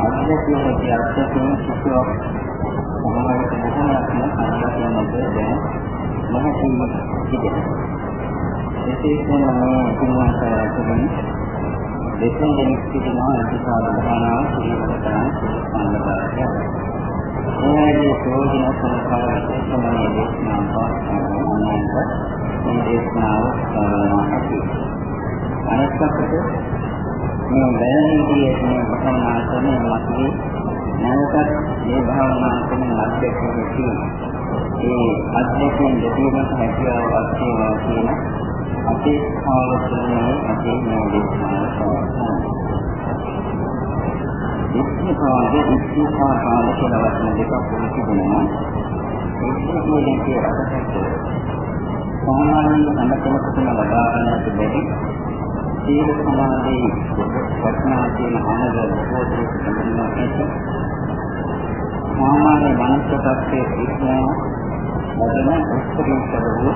අධ්‍යාත්මික අධ්‍යාත්මික කිසිවක් සමාජයට බොහෝමත්ම අධ්‍යාත්මික දැන මහත්ම තිබෙනවා. විශේෂයෙන්ම මේ පින්වන්තයන් දෙතුන් දෙනෙක් සිටිනවා අධිකාර ප්‍රධානාව පිළිවෙලටම සම්බන්ධතාවය. එයාගේ ප්‍රයෝජන සම්පාදනය සමනය දේශනා පාස්කරනවාට මේ දේශනාව කරනවා ඇති. අනෙක් පැත්තට මේ බැලීමේදී මේ භවනා කරන මාතෘකාවේ නැවතත් මේ භවනා කරන අධ්‍යක්ෂකෙක් තියෙනවා. ඒ අධ්‍යක්ෂකෙන් දෙවියන්ට හැකියාවක් තියෙනවා කියන අපේ ආවර්තනයේ අපේ නෝදේශනාව ඉස්තිපාදේ ඉස්තිපාදාල කියලා වචන දෙකක් වුණ තිබෙනවා. ඉස්තිපාදේ කියන අර්ථය සාමාන්‍යයෙන් අනකමකටම ලබා ගන්නට බැරි සීල සමාධි වචනා කියන අනද බොහෝ දෙනෙක් ඇති. සාමාන්‍ය මනස tattve ඉක්මන වදන උත්කෘෂ්ඨ වූ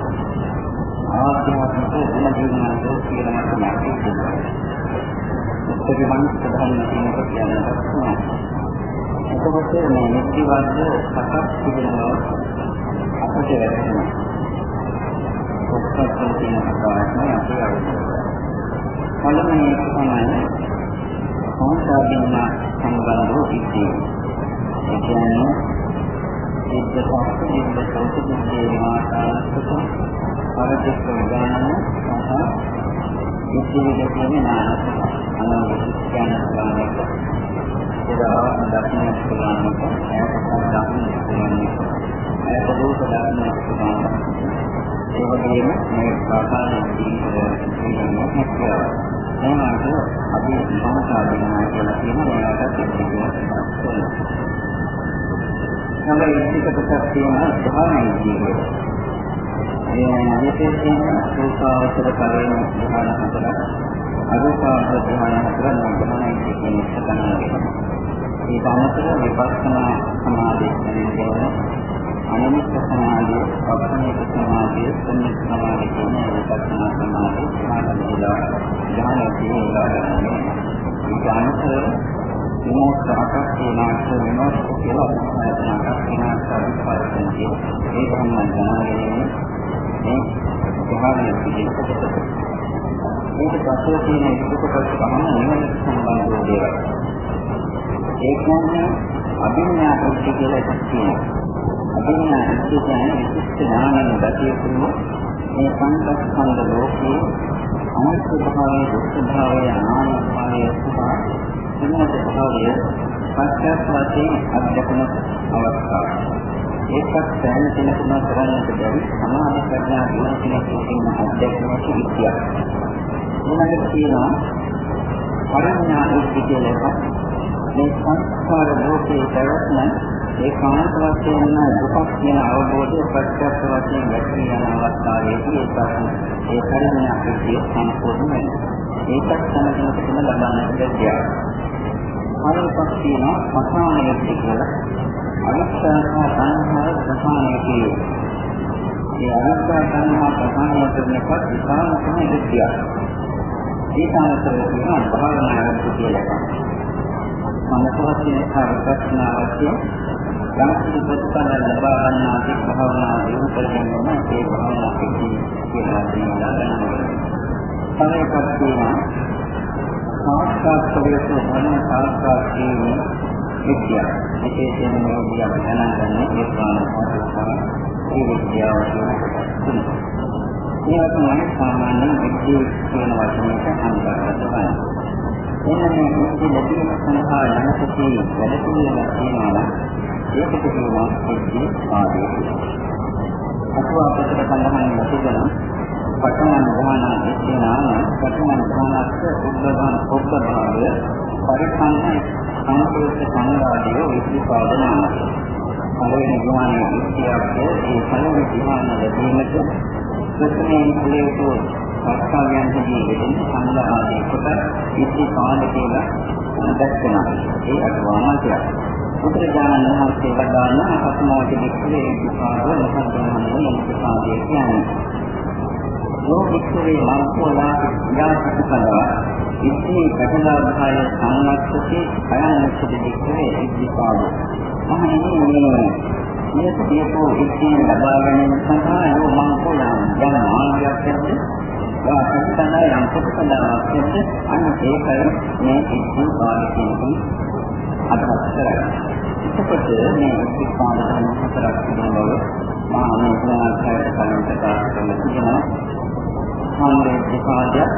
ආධ්‍යාත්මික ගුණ දිනන කියන මතයක් තියෙනවා. ඒකේ මනස ප්‍රධාන කෙනෙක් කියනවා. එතකොට මේ නිත්‍යවද්ද හතක් තිබෙනවා අපිට වැටහෙනවා. ඔක්කොම තියෙන කාරණා අපි අවබෝධ පළවෙනි එක තමයි සංසාරින්න සම්බන්ධව ඉන්නේ. ඒ කියන්නේ සිද්ධ පස්ස සිද්ධ සෞඛ්‍ය දුක්ඛේ මාතාවකට පරිදෙස් විඥාන සහ ඉතිරි දෙකේ නානක අනුවිඥාන ස්වභාවයක ඒවා දක්ෂින ස්වභාවයක ඒකත් දක්ෂින ස්වභාවයක ඒක රූප දක්ෂින ස්වභාවයක ඒ වගේම මේ සාමාන්‍ය ජීවිතයේ හැකියාව එනවාට අපි සමසාධනය කියලා කියන මේකට ඉතිරියට තමයි ඉතිකට තියෙන භාවනා ජීවිතය ඒ විශේෂයෙන් රූපාවචර කලින් ධ්‍යාන හතරක් අරූපාවචර ධ්‍යාන හතරක් ධ්‍යානයි කියන එක තමයි. ඒ අමතර විපස්සනා සමාධිය කියන්නේ අනිමිත් සමාධිය, අපනිත සමාධිය, සම්මිත සමාධිය කියන විපස්සනා සමාධිය සමාධියලා ධ්‍යාන කියලා ගන්නවා. ඒ අමතර විමෝක්ෂයක් තියෙනාට විමෝක්ෂ කියලා අපිට හිතනවා කියලා ඒ තමයි දැනගන්නේ මේ ස්වභාවය පිළිබඳව. මේක පස්සේ තියෙන එකක කොටස තමයි නිවන සම්බන්ධ දේවල්. ඒ කියන්නේ අභිඥා ප්‍රති කියලා එකක් තියෙනවා. අභිඥා ප්‍රති කියන්නේ විශිෂ්ට ඥානන ගතිය තුන මේ සංකප්පන්ද ලෝකයේ අනිත්‍ය භාවයේ දුක්ඛ භාවයේ අනාත්ම භාවයේ සහ සිනත භාවයේ පස්චාත් වශයෙන් අධ්‍යක්ෂණ අවස්ථාව. ඒකත් සෑම කෙනෙකුම කරන්නට බැරි සමාධි ප්‍රඥා දිනු කෙනෙක් කියන අධ්‍යක්ෂක විද්‍යාව. ඊළඟට තියෙනවා පරිඥා උද්දීපනය මේ සංස්කාර ලෝකයේ පැවැත්ම ඒ කාන්ත වශයෙන් දුකක් කියන අවබෝධය ප්‍රත්‍යක්ෂ වශයෙන් වැටහි යන අවස්ථාවේදී ඒකත් ඒ පරිඥා උද්දීපනය සම්පූර්ණ වෙනවා. ඒකත් සමගින්ම ලබන්නට බැහැ. ආරම්භක් තියෙනවා මහානයත් කියලා අනිත්‍යතා සංහාර ප්‍රහාණය කියයි. මේ අනිත්‍ය සංහාර ප්‍රහාණය කරනකොට විපාක තමයි විද්‍යාව. ඒක අනුතරව කියන භාවනාවක් කියලා එකක්. මනසවත්යේ කාර්යක්ෂණාවත්ය යම් කිසි ප්‍රතිඵල ලබා ගන්නාදී භාවනා දියුණු කරගන්නම ඒ භාවනා පිටි කියලා දෙනවා. පරේපත් තියෙනවා සාක්ෂාත් කරියතු ධර්ම සාක්ෂාත් කිරීමේ විද්‍යාව. විශේෂයෙන්ම මේ විද්‍යාව දැනගන්නේ නිර්වාණ සාධකව ඒ විද්‍යාව කියන මේ තමයි සාමාන්‍ය විද්‍යාව කියන වචනයට අනුගත කරන්නේ. එන්න මේ මුක්ති ලැබීම සඳහා යනකදී වැඩ පිළිවෙලක් තියෙනවා ඒකට කියනවා විද්‍යාව ආදී. අතුවා අපිට සඳහන් වෙනවා පඨමන ධාන ඉස්නාන පඨමන ධානස්ස උද්දවන උද්දභාවය පරිසංඛ සංකේත සංවාදයේ විස්පාදනාව. පළවෙනි ගුණයේ ඉස්තියක් ඒ පළවෙනි ධ්‍යාන ලැබීමට ප්‍රථමයෙන් කුලේතු සත්‍යයන්දී යෙදෙන සංඝාදී කොට ඉති කාල කියලා දැක්වෙනවා. ඒ අටවාමතිය. බුදුරජාණන් වහන්සේ වදාළන අසමෝච දික්කේ විපාක ලසන්තමන්නේ මුසාදී කියන්නේ. ලෝකිකේ මංකෝලා යාතිකලා ඉති කටලාභය සංවත්සති අයන්නසති දික්කේ විපාක. මහණෙනි මේ කියපෝ ඉතින් ලබා ගැනීම සඳහා යෝ මංකෝලා යන මාර්ගයක් ඇද්ද වාසස්තන යම් ප්‍රතිපදාවක් ඇද්ද අන්න ඒකයි මේ ඉතින් පාඩකෙකින් අදහස් කරන්නේ. එතකොට මේ ඉස්පාද ධර්ම හතරක් තිබෙන බව මා අනුසාරයට කලින් ප්‍රකාශ කරලා තිබෙනවා. සම්මේ විපාදයක්,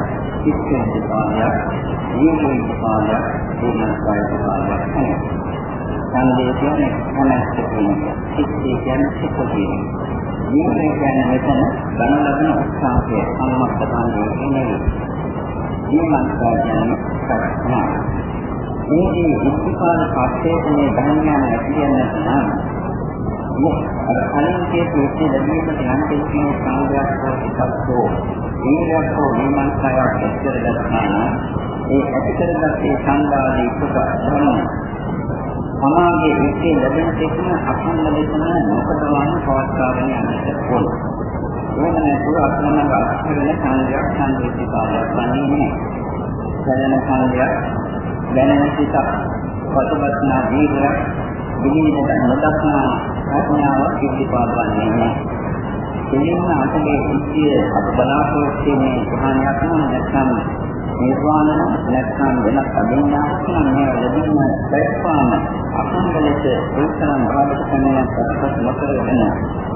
ඉස්කේ විපාදයක්, නියම විපාදයක්, දීනස්කාය විපාදයක් වෙනවා. සංදේ කියන්නේ කනස්ස කියන එක. සිත්ේ කියන්නේ සිත කියන එක. නියම කියන්නේ මෙතන ගණ ලබන උත්සාහය සම්මතතාවය කියන්නේ. නියමස්කාය කියන්නේ ප්‍රඥා. මේ ඉස්තිපාද පස්සේ මේ ධර්මයන් ඇති වෙනත් නම් අර කලින් කියපු ඉස්සේ ලැබීමට යම් කිසි සංගයක් හෝ එකක් හෝ ඉන්ද්‍රියක් හෝ විමර්ශනයක් ඇත්තට ගන්නා ඒ ඇති කරගත්තේ සංගාදී කුක ධර්ම සමාගයේ ඉස්සේ ලැබෙන තෙක්ම අඛණ්ඩ ලෙසම නොකඩවන්න පවත්වාගෙන යන්නට ඕන. එහෙම නැතුව අඛණ්ඩව අස්කරන සංගයක් සංවේදීතාවයක් වන්නේ නැහැ. දැනෙන සංගයක් දැනෙන සිත පසුබස්නා දීර්ඝ විනිවිද නොදක්නා ප්‍රඥාව ඉදිරිපාද වන්නේ නැහැ. එනින්න අපගේ සිත්ය අප බලාපොරොත්තු වෙන ප්‍රහාණයක් නම් නැත්නම් නිර්වාණ නැත්නම් වෙනත් අභිඥාවක් නම් මේ ලැබීම දැක්වාම අසංගලිත උත්තරම් භාවිත කරන පස්සත් නොකර වෙන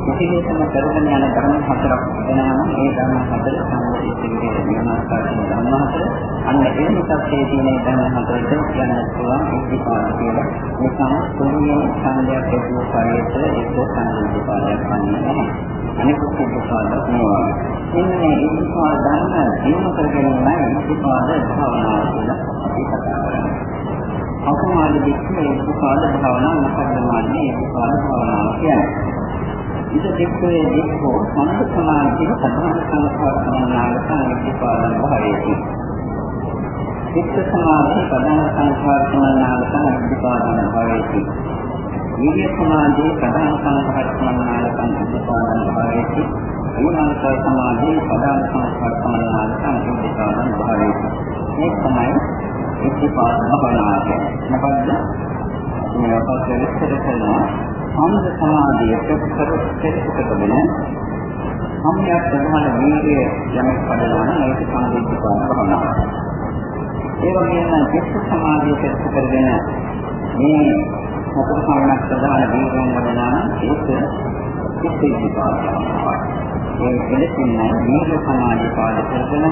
කිසිලෙසම කරගෙන යන ධර්ම හතරක් වෙනවා ඒ ධර්ම හතර සම්පූර්ණ විනාශකාරී ධර්ම හතර. අන්න ඒ නිසායේ තියෙන ධර්ම හතරට කියන්න පුළුවන් ඉතිපාද කියලා. නිකම් කුණියේ සංදයක් හේතුව පරිේත ඒක සංකල්පපාදයක් වන්නේ නැහැ. අනිකුත් ඉතිපාදක් නෙවෙයි එන්නේ ඉතිපාද ධර්ම දිනු කරගෙනමයි ඉතිපාද භාවනාව කියලා අපි කතා කරන්නේ අපමාන දෙකේ ඉතිපාද භාවනාව මොකක්ද මාන්නේ ඉතිපාද භාවනාව කියන්නේ. ඉත දෙක්කේ දෙක්කෝ සමත සමාධිය සතරන සංස්කාර සමානාලකන් ඉතිපාදන් භාවයේදී. චිත්ත සමාධි ප්‍රධාන සංස්කාර සමානාලකන් ඉතිපාදන් භාවයේදී. විද්‍ය සමාධි ප්‍රධාන සංස්කාර සමානාලකන් ඉතිපාදන් භාවයේදී. ඊමන්ත සමාධි ප්‍රධාන සංස්කාර සමානාලකන් ඉතිපාදන් භාවයේදී මේ තමයි ඉතිපාද භාවනාව කියන්නේ මොකද්ද මේ අපට විස්තර කරනවා සම්ද සමාධිය ප්‍රතිපදින සම්‍යක් ප්‍රධාන වීර්ය යමක් පදනවා නම් ඒක සම්පූර්ණ භවනාව. ඒ වගේම චිත්ත සමාධිය ප්‍රතිපදින මේ සතර සම්‍යක් ප්‍රධාන වීර්යයන් වදනා නම් ඒක චිත්ත විපාකයි. ඒ දෙලෙසින් වීර්ය සමාධිය පාද කරගෙන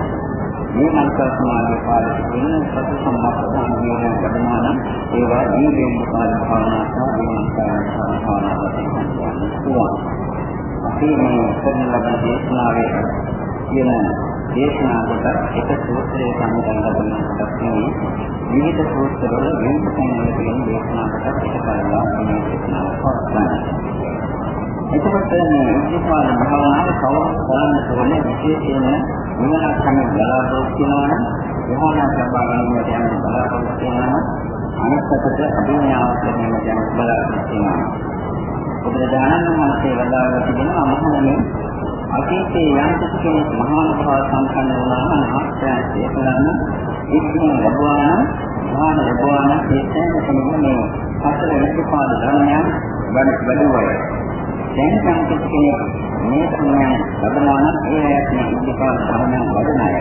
මේ මනස සමාධිය පාදක වෙන සතු සම්මාප්‍රදාන කියන වදනාන ඒවා දීගෙන පාද භාවනා සහ විමර්ශන භාවනා වශයෙන් කියනවා. අපි මේ කරන ලබන දේශනාවේ කියන දේශනා කොට එක සූත්‍රයේ සම්බන්ධ ලබන කොටස් නෙවෙයි විවිධ සූත්‍රවල විවිධ තැන්වල තියෙන දේශනා කොට එක කරලා මේ දේශනාව පවත්වනවා. එතකොට මේ ඉතිපාද භාවනාව කවුරුත් කරන්න ඕනේ විශේෂයෙන්ම මොනවාක් තමයි බලාපොරොත්තු වෙනවා නම් විහාරයක් ලබා ගැනීමට යන බලාපොරොත්තු වෙනවා අනිත්කට අභිඥාවක් ලැබීමට යන බලාපොරොත්තු වෙනවා. බුදුරජාණන් වහන්සේ වදාළා තිබෙනවා මහණෙනි අතීතයේ යම් කෙනෙක් මහා භාව සම්පන්න වුණා නම් ආශ්‍රය කරන ඉක්මන ලැබුවා නම් මහාන ලැබුවා නම් ඒ සෑම කෙනෙකුම මේ හතර ඉතිපාද ධර්මයන් වැඩි වැඩි වෙයි. දැන් සංකේත කෙනෙක් මේ ධර්මයන් ලබනවා නම් ඒ ඇයට මේ ඉදිකා ධර්මයන් වඩන අය.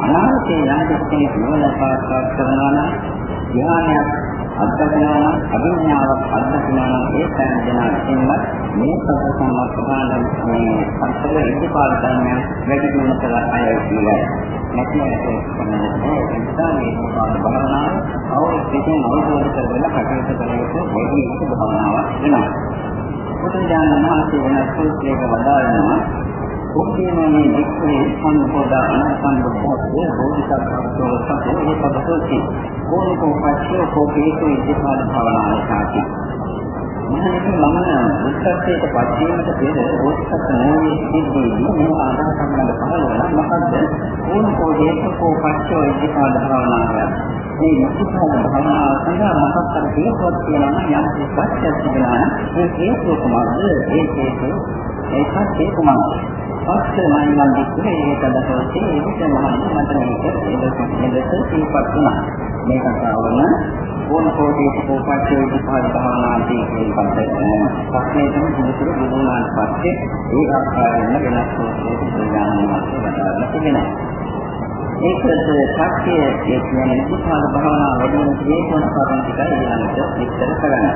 අනාගතයේ යම් කෙනෙක් නිවන සාක්ෂාත් කරනවා නම් ධ්‍යානයක් අත්දකිනවා නම් අභිඥාවක් අත්දකිනවා නම් ඒ සෑම දෙනා විසින්ම මේ සතර සම්මතපාන මේ අත්දල ඉදිකා ධර්මයන් වැඩි දියුණු කළ අය කියලා. නැතිව ඒ නිසා මේ පාද භාවනාව අවුරුද්දකින් අවබෝධ කරගන්න කටයුතු කරනකොට වැඩි ඉස්ස භාවනාවක් වෙනවා. බුදුරජාණන් වහන්සේ වෙන සූත්‍රයක වදාළනවා. උක්කේමනේ වික්ඛේ සම්පෝදා අනසම්බුද්ධෝ බෝධිසත්වෝ සතෝ ඒකබ්බෝති කෝනිකෝ පච්චෝ කෝපේසු ඉතිපාද භවනාය සාති මහණෙනි මම උත්සවයට පත්වීමට පෙර ඕසත් නෝයේ සිටින්නේ මේ ආදාහ සම්බන්ධ පහළ වුණා. මොකද්ද? ඕනකෝ හේතුකෝ පච්චෝ ඉදිකාල භාවනාව මේ ඉදිකාල භාවනාව සඳහා මොකක්ද හේතුවක් කියලා නම් යම් කිසිවක් තිබෙනවා ඒ හේතුව කොහොමද ඒ හේතුව ඒකත් ඒ කොහොමද පස්සේ මම නම් දික්කේ ඒක දසෝතේ ඒක මහණෙනි මට මේක එලෙස සිහිපත් වුණා. මේ කතාවම ඕන කෝටි කෝපච්චේ විපාක භාවනාදී කියන පස්සේ පස්සේ තමයි සුදුසු බුදුනාට පස්සේ ඒ ආකාරයෙන් වෙනස් වූ ප්‍රඥානවත් වඩාලා තිබෙනවා. ඒකත් සත්‍ය ඒ කියන්නේ විපාක භාවනාව වැඩි වෙන හේතුන් කාරණා ටිකයි ඊළඟට විස්තර කරන්න.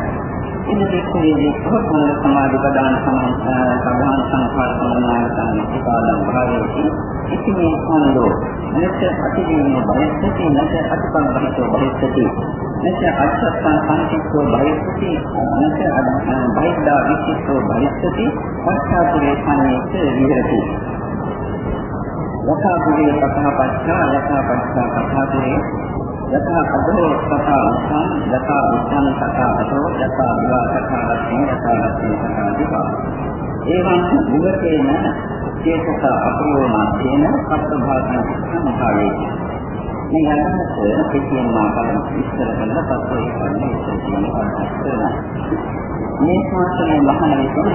ඉතින් මේකේ කොහොමද සමාධි ප්‍රදාන සමාධාන සංඛාර සමානාය තමයි පාදම් භාවයේ ඉතින් මේ කොන්දෝ නැත්te අතිදීනේ බයස්සති නැත්te අතිපන් බහිතෝ බයස්සති නැත්te අච්ඡත්තං සංකිට්ඨෝ බයස්සති නැත්te බහිද්දා විචිත්තෝ බයස්සති පස්සාතුරේ සම්මේත විහෙරති. යථාපුරේ පතහපච්චා යථාපච්චා පතහපුරේ යථා අදෝ තථා උස්සං යථා උස්සං තථා අදෝ යථා විවා තථා රත්නේ යථා රත්නේ තථා විවා. එවං මුගතේන චේතස අප්‍රයෝනාසේන සත්භාසන සම්භාවේ. මේ යනකොට පිටින් මාකලම් ඉස්සර කරලා පස්සේ කරන්නේ ඉස්සර කියන කරනවා මේ ශාස්ත්‍රයේ මහාන විසුණු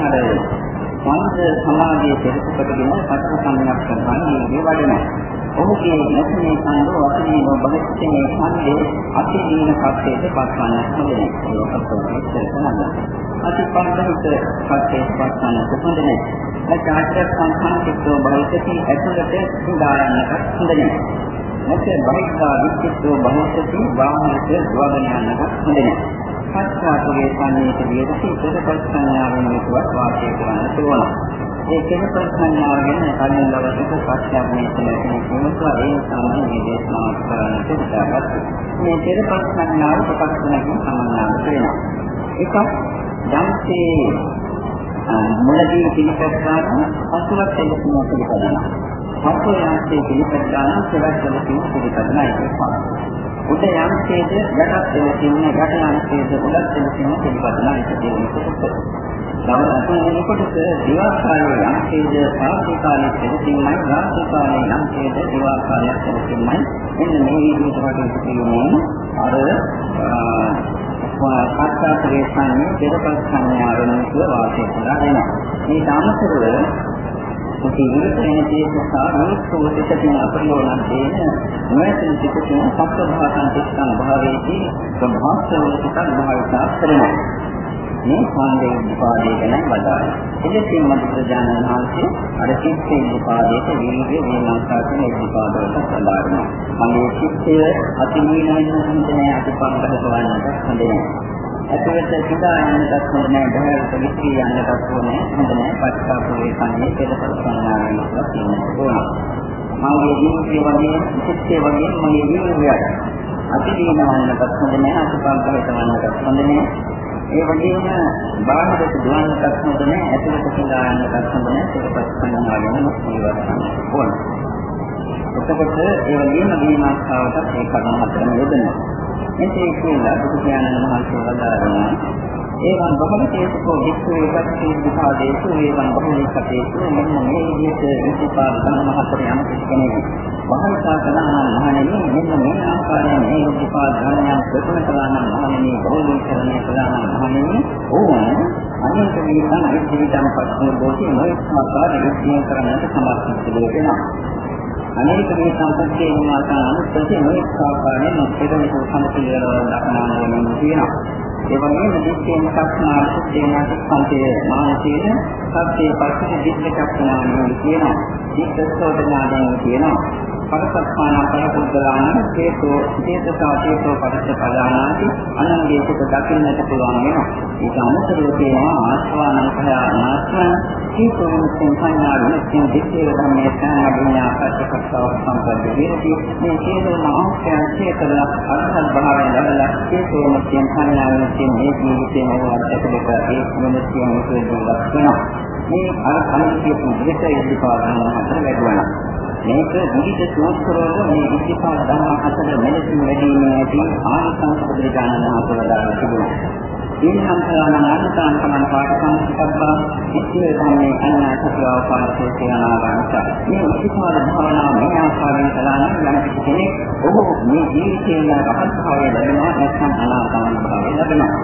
පංච සමාධිය පෙරකටගෙන පතර සම්මයක් කරන්නේ මේ වඩනවා ඔහුගේ නැතිනේ කන්දෝ අතිනෝ බහිස්තේ කන්දේ අතිනීන කප්පේට පස්වන්නක් හොඳයි. ඒකත් විස්තර කරනවා. අතිපන්දිත කප්පේට පස්වන්නක් හොඳයි. නැත්නම් සංඛානිකෝ බහිස්තේ ඇතුළට සුදායන්නක් හොඳයි. නැත්නම් බහිස්සා විච්ඡිතෝ බහිස්තේ වාහනක වගන යන්නක් හොඳයි. පස්සාතුගේ සංයේත විදිහට ඉතකල් සංඥාවෙන් යුතුව වාසය කරන්න ඕන. ඒ කෙනෙක් සංඥාව ගැන කලින් දවසක සත්‍යඥානය කියන කෙනෙකුට ඒ සාමාන්‍ය මේ දේශනාව කරන්නට උදාගත්තා. මේ පෙරපස් සංඥාව කොටස් තුනකින් සමානව වෙනවා. එකක් යම්සේ මුලදී පිළිපැද්දාම පසුවත් එලෙසම පිළිපදනවා. පසු යම්සේ පිළිපැද්දාම සෙවත් එලෙසම පිළිපදනවා ඒක උද යම්සේද යටත් එලෙසින් යට යම්සේද උඩත් එලෙසින් පිළිපදනවා. ඒක දෙන්නේ සමහරවිට කොටස දිවා කාලයේ යම්කේද සාපේ කාලයේ දෙකකින්මයි රාත්‍රී කාලයේ යම්කේද දිවා කාලයේ දෙකකින්මයි එන්න මේ විදිහට වගේ කියන්නේ අර පාස්තාතරේ සංඥා දෙකපස් සංඥා වෙනස වාසය කරලා වෙනවා මේ සාමතරව ඉතිවිරතේ දේශසා නෝත්සෝතිතින අපරියෝණ දේන නොයතින් පිටින් සත්‍යභාසන් තිස්සන් භාවයේදී ප්‍රභාස්වල සිතන් භාවිතා කරනවා මේ ඛණ්ඩේ උපාදේ ගැන වදාළා. එලෙසින් මදුජානන වහන්සේ අර චිත්තේ උපාදේට වීර්ය වේමාසාසන උපාදවලට සදාරනවා. මගේ චිත්තය අතිමීනයින් හඳුනන අතිපන්දක වන්නට හොඳ නැහැ. ඇතුළත සිතා යන්නටත් හොඳ නැහැ, බහැරට විශ්ී යන්නටත් හොඳ නැහැ, හොඳ නැහැ. පස්සාපුරේ කන්නේ පෙරපත් සංඥාවෙන් ඉස්සෙන්න ඕන. මගේ ජීවිතය වගේ, චිත්තය වගේ මගේ වීර්යය අතිදීනවන්නටත් හොඳ නැහැ, අතිපන්දක වන්නටත් හොඳ නැහැ. ඒ වගේම බාහිරට දුවන්නටත් හොඳ නැහැ ඇතුළට කියලා යන්නටත් හොඳ නැහැ ඒකපත් සංඥාවෙන් ජීවත් වෙන්න ඕන. එතකොට ඒ වගේම දීමාස්තාවටත් ඒ කරුණ හතරම යොදනවා. මෙසේ කියලා බුදු පියාණන් වහන්සේ වදාරනවා ඒවන් බහමතේසකෝ වික්ඛවේ පච්චේ විපාදේසු ඒවන් බහුලීකතේසු මෙන්න මේ විදිහට ඉතිපාද ධර්ම හතර යන කෙනෙක් වහන්සා කළා නම් මහණෙනි මෙන්න මේ ආකාරයෙන් මේ ඉතිපාද ධර්මයන් ප්‍රගුණ කළා නම් මහණෙනි බහුලීකරණය කළා නම් මහණෙනි ඕන අනේක විදිහට අනිත්‍යයන් පස්සේ බෝධි නොයෙක් ආකාර විශ්ලේෂණය කරන්නට සමර්ථ වෙනවා. අනේක මේ සම්පත්තියේ නිවාසන අනුස්සතිය නොයෙක් ආකාරයෙන් පෙරණ සම්පූර්ණ දක්නාගෙන තියෙනවා ඒ වගේම දිත්තේන සක්නා සුත්තේන සම්පේ මානසේන සත්‍යයේ පස්සේ දිත්ත චක්නාන කියනවා. දිත්ත සෝදනාදන් කියනවා. පරසත්මාන පරපුද්ගලාන හේතෝ හේතසා හේතෝ පරිච්ඡපදානාති අනන්‍යයක දකින්නට පුළුවන් වෙනවා. ඒක අමතරව තියෙනවා ආස්වාන කය අනාස්වාන හේතෝම සංඥා විසින් දෙකේ ධර්මයේ සාමග්ඥා පස්සකස්සව සම්පද වේදී මේ හේතෝම ආස්වාන හේතල අර්ථ භාවයෙන් ලැබලා හේතෝම සංඥා විසින් මේ ජීවිතේ නවත්තකලක ඒ මොනසියම ජීවත් වෙනවා. මේ අර අනිත්‍ය පුද්ගලික ඉදිපාදන හතර වැඩුණා. මේක විවිධ සූත්‍රවල මේ ඉතිපාද ධර්ම හතර මෙලෙසින් වැඩිමේ ඇති ආනිසංස බුදුරජාණන් වහන්සේ වදාළා තිබුණා. ඊනම් කරන අනුසාර සමාන පාඨකම් සබ්බා ඉස්සේ තමයි අනාථකව පාඩකේ කියනාවන්ත මේ උපකාර භාවනාව මේ ආකාරයෙන් කළා නම් යම් කෙනෙක් ඔහු මේ ජීවිතයේ රහත් භාවය ලැබෙනවා නැත්නම් අනාගත භාවය ලැබෙනවා.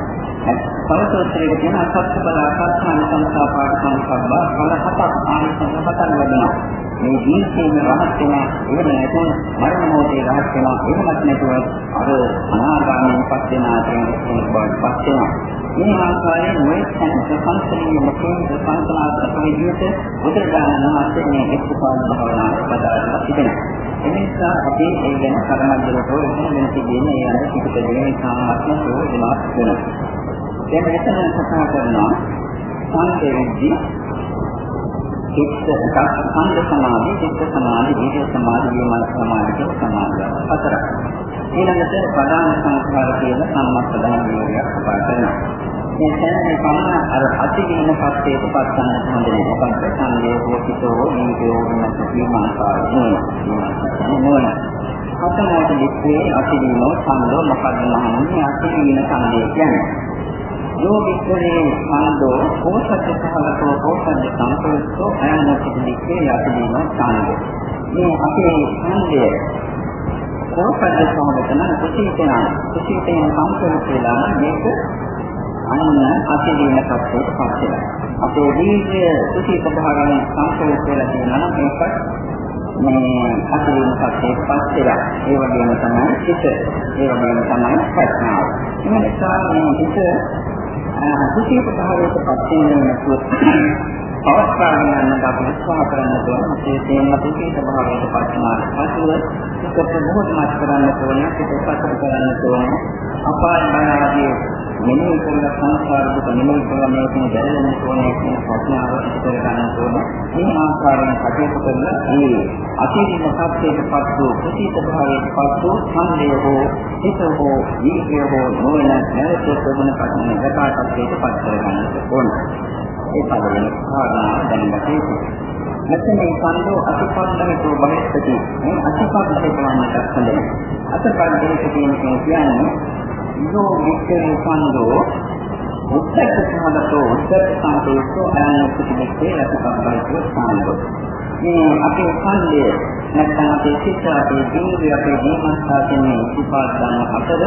පරතෝත්‍රයේ තියෙන අසත්‍ය බල අසත්‍යන සංසා පාඨකම් සබ්බා බල හතක් ආනිසංස හතක් ලැබෙනවා. මේ ජීවිතයේ රහත් වෙනවා එහෙම නැත්නම් මරණ මොහොතේ රහත් වෙනවා එහෙමත් නැතුව අර අනාගාමී පස් වෙනා කියන කෙනෙක් බවට පස් වෙනවා මේ ආකාරයෙන් මේ සංස්කෘතිය මුලින්ම සංස්කෘතික විදිහට බුදුරජාණන් වහන්සේ මේ එක්කපාල භාවනාව පදාරලා තිබෙනවා. එනිසා අපි ඒ ගැන කර්මද්දලට වෙන තිබෙන ඒ අර පිටට දෙන සාමාත්ම ප්‍රයෝජනවත් වෙනවා. දැන් මෙතන කතා කරනවා සංකේතී චිත්ත සංද සමාධි, චිත්ත සමාධි, විද්‍ය සමාධි, විමල සමාධි කියන සමාධි හතරක්. ඊළඟට ප්‍රධාන සංස්කාර කියන සම්මස්තදාන විවරයක් කතා කරනවා. මේ සෑම පමණ අර අතිදීන පස්සේට පස්සන්න හොඳ නෑ. මොකද සංගේ හෝතිතෝ නීතෝ වෙනස් කීමාකාර නෝන. අතමෝට දිස්සේ අතිදීනෝ සම්දෝ මොකද්ද මහන්නේ අතිදීන සංගේ කියන්නේ. යෝගිකරේ සම්දෝ කෝසත් සහලතෝ කෝසත් සංකල්පෝ අයනොත් දිස්සේ අතිදීනෝ සංගේ. මේ අපේ සංගේ කෝපද සමගතන කුසීතන කුසීතන සම්පූර්ණ කියලා මේක අන්න අතිදීන කප්පේට පත් වෙනවා. අපේ දීර්ඝ කුසීත භාවයෙන් සම්පූර්ණ කියලා කියනවා නම් මේක මේ අතිදීන කප්පේට පත් වෙනවා. ඒ වගේම තමයි චිත. ඒ වගේම තමයි ප්‍රඥාව. මේ නිසා මේ චිත කුසීත භාවයට පත් වෙනවා පවත්වාගෙන යන්නට අපි උත්සාහ කරන්න ඕන. විශේෂයෙන්ම පිටේ ස්වභාවයට පස්සමාන පසුව සිත ප්‍රමෝදමත් කරන්න ඕන, සිත පසු කරන්න ඕන. අපාය බය ආදී මෙනෙහි කරන සංස්කාර දුක මෙනෙහි කරන මේකෙන් දැනෙන්න ඕනේ කියන ප්‍රඥාව ඉදිරි ගන්න ඕන. මේ ආකාරයෙන් කටයුතු කරලා මේ අතීත සත්‍යයට පත් වූ ප්‍රතිත භාවයට පත් වූ සම්දේ හෝ හිත හෝ දීර්ඝ හෝ නොවන නැවත ප්‍රබුණ පටන් ගතාටත් පත් කරගන්න ඕන. ඒ පළවෙනි කාරණාව දැනගත යුතුයි. මෙතන මේ කන්දෝ අතිපද්දමතු බහිස්පති මේ අතිපද්දේ කරන්නට හොඳයි. අතිපද්දේ කියන්නේ යෝ වික්‍රේ කන්දෝ උත්තර සමාදතෝ උත්තර සම්පේතෝ අයනපතිමේ අතිපද්දේ කන්දෝ මේ අපේ කන්දේ නැත්නම් අපේ සිත අපේ ජීවිතය අපේ ජීවන්තා කියන උපාදාන හතර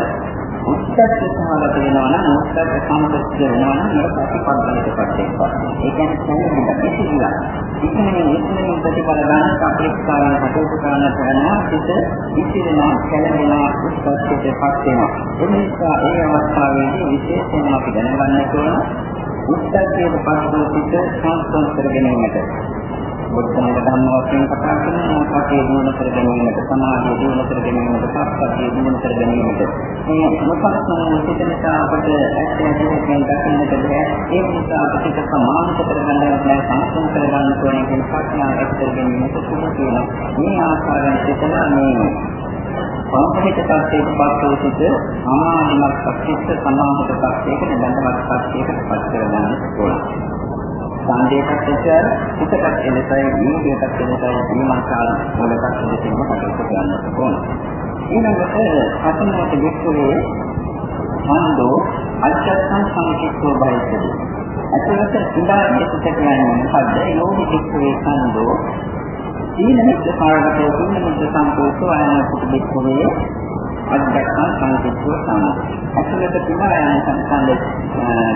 උත්සත් සහගත වෙනවා නම් උත්සත් සම්පූර්ණ වෙනවා නම් මේක ප්‍රතිපදාවකටපත් වෙනවා. ඒ කියන්නේ සංකේත පිළිගන්න. ඉක්මනින් ඉක්මනින් ප්‍රතිපල ගන්න අපේක්ෂාවන් කටයුතු කරන කරනවා සිත ඉතිරෙනවා කැළඹෙනවා උත්සත්යටපත් වෙනවා. ඒ නිසා ඒ අවස්ථාවේදී විශේෂයෙන්ම අපි දැනගන්න ඕන උත්සත්යටපත් වූ සිත සංස්කෘත කර ගැනීමට බුද්ධංග ධර්ම වශයෙන් කතා කරනවා. සතිය දිනු කර ගැනීමට සමාධිය දිනු කර ගැනීමට සත්‍යය දිනු කර ගැනීමට. මේ මොකක්ද සිතනට අපට ඇත්තටම දකින්නට බෑ. ඒ නිසා අපිට සමාන්ත කරගන්න බෑ සංසම් කරගන්න ඕනේ කියන ප්‍රඥාව ඇති කර ගැනීමට පුළුවන් කියලා මේ ආකාරයෙන් සිතන මේ. පෞද්ගලික tattete පස්සෝ සිට සමාධිමත් සත්‍යිත සමාහිත tattete නිබන්ධමත් tattete පත් කරගන්න ඕනේ. සංදේශත් එක්ක හිතට එලෙසයි ජීවිතයත් එලෙසයි විමර්ශන වලට එලෙසින්ම කටයුතු කරන්න ඕන. ඊළඟට හතනට විස්තරයේ මන්දෝ අච්චත්තං සංකිට්ඨෝ බයිසදී. අතලත ඉඳාගේ සිට කියන්නේ මොකද්ද? යෝගි විස්තරයේ සම්දෝ ඊළඟට කාරණකෝ කුණමිද්ද සම්පෝෂෝ අයන කුට විස්තරයේ අධ්‍යාත්ම සංකිට්ඨෝ සම්දෝ. අතලත පිනායන සංසන්ද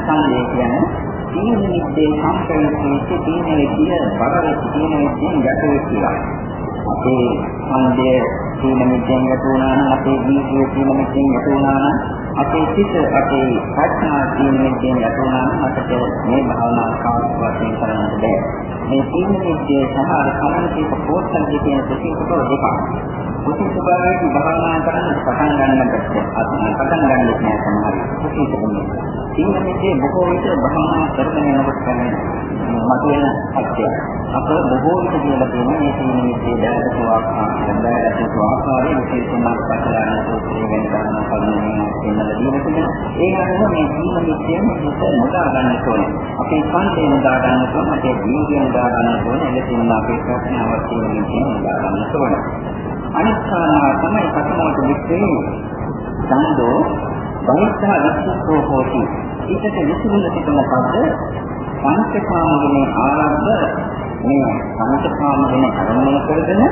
සංදේ කියන්නේ තීන නිද්දේ සම්ප්‍රයුක්තයේ තීන විදිය බරවෙච්ච තීන විදියෙන් යට වෙච්චා. අපේ ඡන්දය තීන නිද්දෙන් යට වුණා නම් අපේ දීර්ඝය තීන නිද්දෙන් යට වුණා නම් අපේ සිත අපේ ප්‍රඥා තීන නිද්දෙන් යට වුණා නම් අපට මේ භාවනා කාර්ය වශයෙන් කරන්න බෑ. මේ තීන නිද්දේ සහ කමනික පොත්සල් කියන දෙකකට දෙකක්. කුසී ස්වභාවයෙන් භාවනා කරන්න පටන් ගන්නකොට පටන් ගන්නෙ නෑ සමහර කුසී ස්වභාවයෙන්. සිංහලයේ බොහෝ විට භාවනා කරගෙන යනකොට තමයි මතුවෙන සත්‍යය. අප බොහෝ විට කියලා තියෙන මේ සිංහලයේ දැනගතු ආකාරය, දැනගතු ආකාරය විශේෂයෙන්ම පටලන සූත්‍රය ගැන ගන්න කලින් සිංහල දීලා ඒ අනුව මේ සිංහලයේ හිත මුදා ගන්න ඕනේ. අපේ කන්දේ මුදා ගන්න ඕනේ, අපේ ජීවිතේ මුදා ගන්න ඕනේ, එලෙසින්ම අපේ ප්‍රශ්නාවක් තියෙන මුදා ගන්න ඕනේ. අනිත් කාරණා තමයි පතමෝට විශ්ේ සම්දෝ බෞද්ධ විස්සෝ හෝති. ඒකට විසුණු සිට මොකද්ද? පංචකාමයේ ආරම්භ මේ පංචකාමයේ ආරම්භ කරගෙන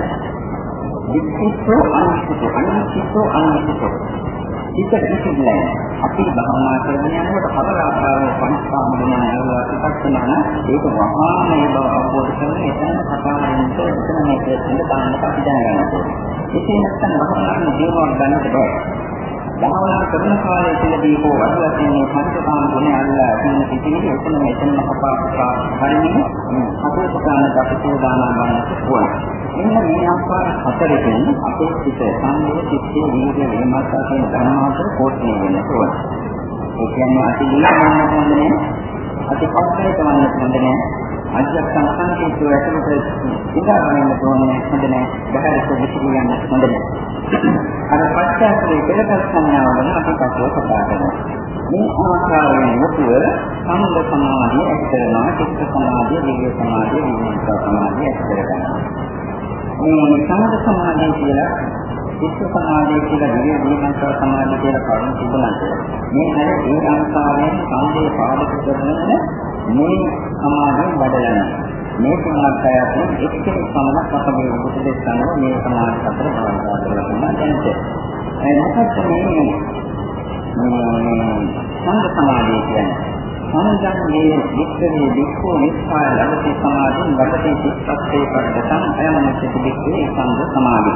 විස්සෝ අනිත්‍යෝ අනිත්‍යෝ අනිත්‍යෝ හිත කිසිදෙන්නේ අපි භවනා කරන යනකොට හතර ආකාරයේ පංචකාම වෙන අයවා පිටස්සනා ඒක වහා මේ බව අවබෝධ කරගෙන එතන කතා වෙනකොට එතන මේක දෙන්න දාන්න අපි දැනගන්න ඕනේ. ඒකේ නැත්නම් භවනා කරන දේවල් ගන්නට බෑ. භාවනා කරන කාලයේ තුලදී හෝ අදවසින් මේ පංචකාම ගුණ අල්ලා තියෙන පිටිවිද එතන මෙතන අපපාපා හරිනේ අදෝසකාන දපසෝදානා ගන්න ඕන. එන්න මේ ආකාර හතරකින් අපේ සිත සංවේද සිත්තේ වීර්ය වේමත් කියන ධර්මාන්තර පෝෂණය වෙන්න ඕන. ඒ කියන්නේ අපි නියමන්න හොඳනේ අපි පස්සේ කරන්න හොඳනේ අධ්‍යක්ෂ සංකේතය ඇතුළත ඉඳා ගන්න ඕනේ හොඳනේ බහැරට විසිරියන්න හොඳනේ. අර පස්චාත්‍රයේ පෙරපස් සංඥාව ගැන අපි කතාව කතා කරනවා. මේ ආකාරයෙන් යුතුව සම්බ සමාධිය ඇති කරනවා, චිත්ත සමාධිය, විද්‍ය සමාධිය, විමුක්ත සමාධිය ඇති කරගන්නවා. මේ සමත සමාධිය කියලා විශ්ව සමාධිය කියලා විවිධ දීමන්ත සමාධිය කියලා කරුණු තිබුණාට මේ හැර ඒ අනුසාරයෙන් සම්දේ පාදක කරන මේ සමාධිය වඩලන මේ සමාධියත් එක්කෙනෙක් සමනක් අපගේ උපදෙස් ගන්න මේ සමාධිය අතර බලනවා කියලා කියනවා දැනට. ඒ මොකක්ද මේ? සංඝ සමාධිය කියන්නේ? සමජන්නේ වික්‍රමී වික්ඛෝ නිස්සාර ලබති සමාධින් වඩති චිත්තස්සේ පඩතං අයමනසිත වික්ඛේ සංඝ සමාධි.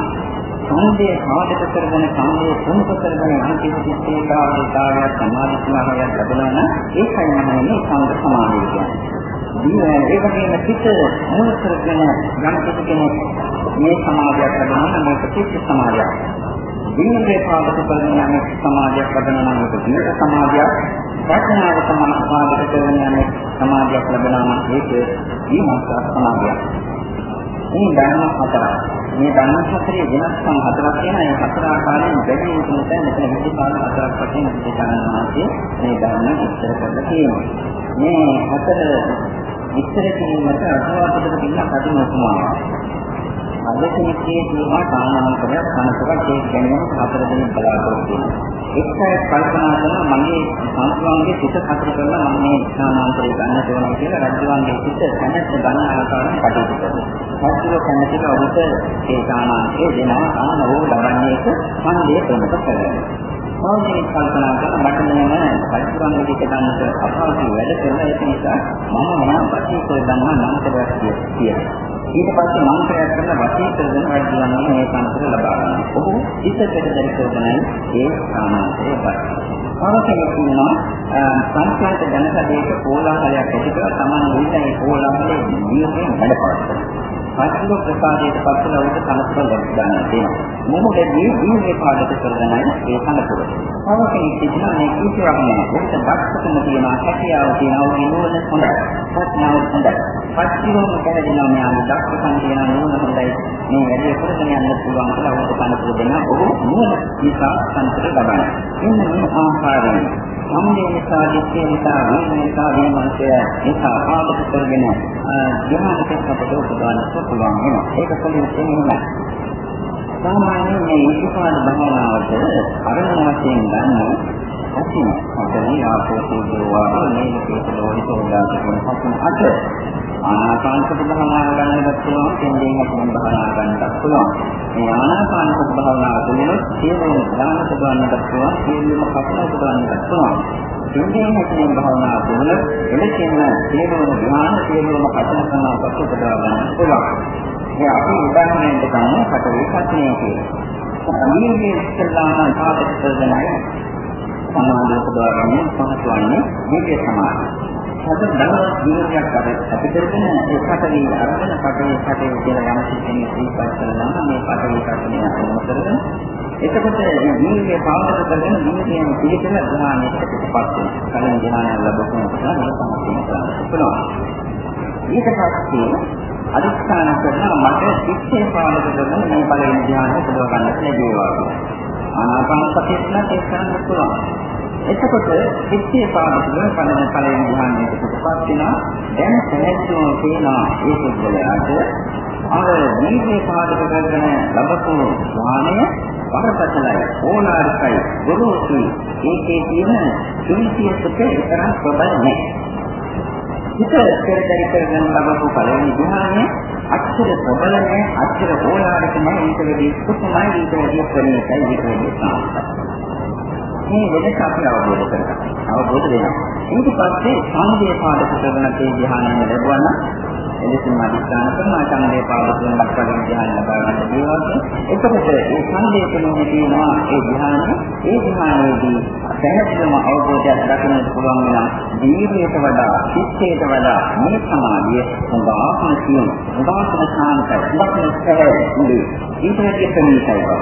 සංදේ සාධක කරගෙන සංදේ ප්‍රමුඛ කරගෙන අන්තිම චිත්තේකාරතාවය සමාධි සමාධියක් ලැබෙනවා නම් ඒකයි මහන්නේ සංඝ සමාධිය කියන්නේ. ඒ වගේම චිත්ත මූල කරගෙන යම් කෙනෙක් මේ සමාධියක් ලැබෙනවා නම් මේක චිත්ත සමාධියක්. විඤ්ඤාණය පාදක කරගෙන යන සමාධියක් ලැබෙනවා නම් ඒක විඤ්ඤාණ සමාධියක්. ප්‍රඥාව සමාධික කරගෙන යන සමාධියක් ලැබෙනවා නම් ඒක විමුක්ත සමාධියක්. මේ ධර්ම හතරක්. මේ ධර්ම හතරේ වෙනස්කම් හතරක් තියෙනවා. ඒ හතර ආකාරයෙන් බැදී යුතු නිසා මෙතන විදිපාල හතරක් වශයෙන් විදේශනාමාසේ මේ ධර්ම විස්තර කරලා තියෙනවා. මේ හතර විස්තර කිරීමට අටුවාපදක තියෙන කටින උපමාවක්. අදකෙනිකේ තියෙනවා සාමාන්‍යකයක් කනසකට ඒක ගැනීම හතර දෙනෙක් බලාපොරොත්තු වෙනවා. එක්කයි කල්පනා කරන මගේ සංස්කෘතියේ සිත හතර කරලා මම මේ ස්ථානාන්තරය ගන්න ඕන කියලා රජුවන්ගේ සිත දැනට ගන්න ආකාරයෙන් කටයුතු කරනවා. හත්තුව කැමතිව ඔබට ඒ ස්ථානාන්තරය දෙනවා ආන ඕක ලබන්නේක මම මේ ප්‍රමුඛ කරනවා. මම මේ කල්පනා කරන මට මෙන්න පරිසරණ දෙක ගන්නට අපහසු වැඩ කරලා ඒක නිසා මම මොනවා ප්‍රතිකෝල ගන්නවා නම් කියලා. ඊට පස්සේ මන්ත්‍රයක් කරන වශී කරගෙන වැඩිවන්නේ මේ සංසාර ලබා ගන්න. ඔහු ඉස්සතට දරිකෝගණන් ඒ සාමාන්‍යයේ බයි. අවසන් කියනවා සංස්කාරක ජනසදේක කෝලාහලයක් ඇති කරලා තමන් විසින් ඒ කෝලාහලේ නියමයෙන් වැඩපවත්වනවා. පස්තික ප්‍රසාදයට පස්සල උඩ කනතුර ගන්න තියෙනවා. මොහොතදී දීර්ඝ පාදක කරගෙනයි ඒ කනතුර. තව කෙනෙක් කියනවා මේ කිසිවක් නෑ. ඔබට දක්ෂකම තියෙනවා, හැකියාව තියෙනවා, ඒ නෝන හොඳයි. ප්‍රඥාව හොඳයි. පස්තිකම කැරෙනවා මෙයාගේ දක්ෂකම් තියෙනවා, නෝන හොඳයි. මේ වැඩි කරගෙන යන්න පුළුවන් කියලා ඔබට කනතුර දෙනවා. ඔහු නෝන නිසා කනතුර ලබනවා. එන්න මේ ආකාරයෙන් සම්මේ නිසා දිට්ඨිය නිසා වේදනා නිසා විමර්ශය නිසා ආපත කරගෙන ධ්‍යානකට අපට උපදාන පුළුවන් වෙනවා. ඒක කොහොමද කියන්නේ? සාමාන්‍යයෙන් මේ ඉතිපාද භාවනාවට අරමුණ වශයෙන් ගන්න අතින් අපේ ආපෝෂී දරුවා මේ කේතලෝයි සෝදාත කියන හසුන් අට ආනාපානසති භාවනාව ගන්නවත් පුළුවන් කෙන්දෙන් අපෙන් භාවනා ගන්නත් පුළුවන්. මේ ආනාපානසති භාවනාව තුළින් සියලුම ඥාන සබවන්නත් පුළුවන් සියලුම කපන සබවන්නත් පුළුවන්. කෙන්දෙන් අපෙන් භාවනාව තුළින් එලෙසින්ම සියලුම ඥාන සියලුම කපන කරනවා පසු උපදවා ගන්න පුළුවන්. මේ අපි උදාහරණයක් ගන්න කට විකසනය කියලා අනිවාර්යයෙන් ඉස්සල්ලාම පාදක කරගෙනයි සමාධිය උපදවන්නේ පහසුවන්නේ මේකේ සමාධිය හද දවස් ජීවිතයක් අර අපි කරගෙන ඒ පටවි අරගෙන පටවි පටවි කියලා යම් කෙනෙක් දීපත් කරනවා මේ පටවි පටවි අරගෙන කරගෙන එතකොට ජීවිතේ පාවත කරගෙන ජීවිතයෙන් පිළිතර ධ්‍යානයට පිටපත් වෙනවා. කලින් ධ්‍යානය ලැබුණාට මේ තමයි පුළුවන්. ඊට පස්සේ අදිස්ථාන කරනවා මට සිත්ේ පාවත කරගෙන මේ බලයෙන් ධ්‍යානය පුරව ගන්නට ලැබේවා. ආනාපාන සතියත් නම් ඒක කරන්න පුළුවන්. එතකොට විත්‍ය පාදතුල පළවෙනි පළවෙනි ධ්‍යානයට පිටපත් වෙනවා. දැන් සැලැස්සුම තේනවා ඒ පුද්ගලයාට අර දීර්ඝ පාදක කරගෙන ලැබපු ධ්‍යානය බරපතලයි ඕලාරිකයි ගොරෝසුයි ඒකේ තියෙන සුවිසියසක තරම් ප්‍රබල නැහැ. හිත පෙරදරි කරගෙන ලබපු පළවෙනි ධ්‍යානය අච්චර ප්‍රබල නැහැ අච්චර ඕලාරික නැහැ ඒක වෙදී කුසමයි ඒක වෙදී ප්‍රණීතයි ඒක වෙදී සාර්ථකයි. මේ වෙනස අපි අවබෝධ කරගන්න. අවබෝධ වෙනවා. ඊට පස්සේ සංදේ පාඩක කරන තේ ධ්‍යානය ලැබුවා නම් එලෙසින් අධිෂ්ඨාන කරනවා ඡන්දේ පාවතුන් වලින් ධ්‍යාන ලබා ගන්න දේවල්. එතකොට ඒ ඡන්දේ තුළින් තියෙනවා ඒ ධ්‍යාන ඒ ධ්‍යානයේදී පැහැදිලිවම අවබෝධයක් දක්වන්න පුළුවන් වෙන දීර්ඝයට වඩා චිත්තයට වඩා මේ සමාධිය උදාහරණ කියන උදාහරණ සාන්තයි උදාහරණ සැහැල්ලු ඊට වැඩි ප්‍රණීතයි බව.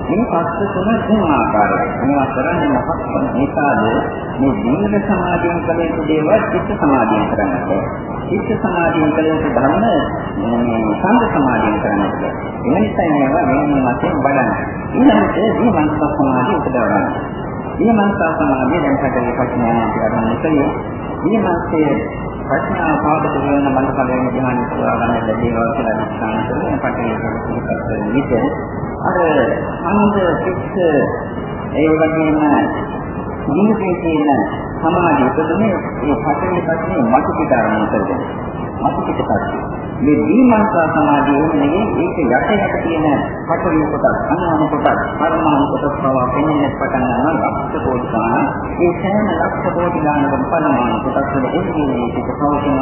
මේ පස්ස තුන තුන් ආකාරයි. මේවා කරන්නේ මොකක්ද? මේකාද මේ දීර්ඝ සමාධියෙන් කළ යුතු දේවල් චිත්ත සමාධියෙන් කරන්නට. චිත්ත සමාධියෙන් කළ යුතු ධර්ම සංඝ සමාධියෙන් කරන්නට. ඒ නිසා මේවා වෙනින් වශයෙන් බලන්න. ඊළඟට මේ මනස සමාධිය උපදවන්න. මේ මනස සමාධිය දැන් පැටලී ප්‍රඥාව කියනවා කියලා. මේ මනසේ ප්‍රඥාව පාදක වෙන මනස කලින් ධ්‍යාන පුරා ගන්න ලැබේවා කියලා අනිස්ථාන කරගෙන පැටලී කරන විට අර අන්ද චිත්ත ඒ වගේම ජීවිතයේ තියෙන සමාධිය උපදන්නේ මේ පතරේ පස්සේ මතු පිට ආරම්භ කරගෙන. මතු පිට පස්සේ. මේ දීමන්සා සමාධිය නෙවෙයි ඒක යට යට තියෙන පතරේ කොටස් අනුමත කොටස් පරමාණු කොටස් පවා පෙනෙන්න පටන් ගන්නවා. ලක්ෂ කෝටි ගාන ඒ සෑම ලක්ෂ කෝටි ගානකට පරමාණු කොටස් වල එන්නේ ඒක පවතින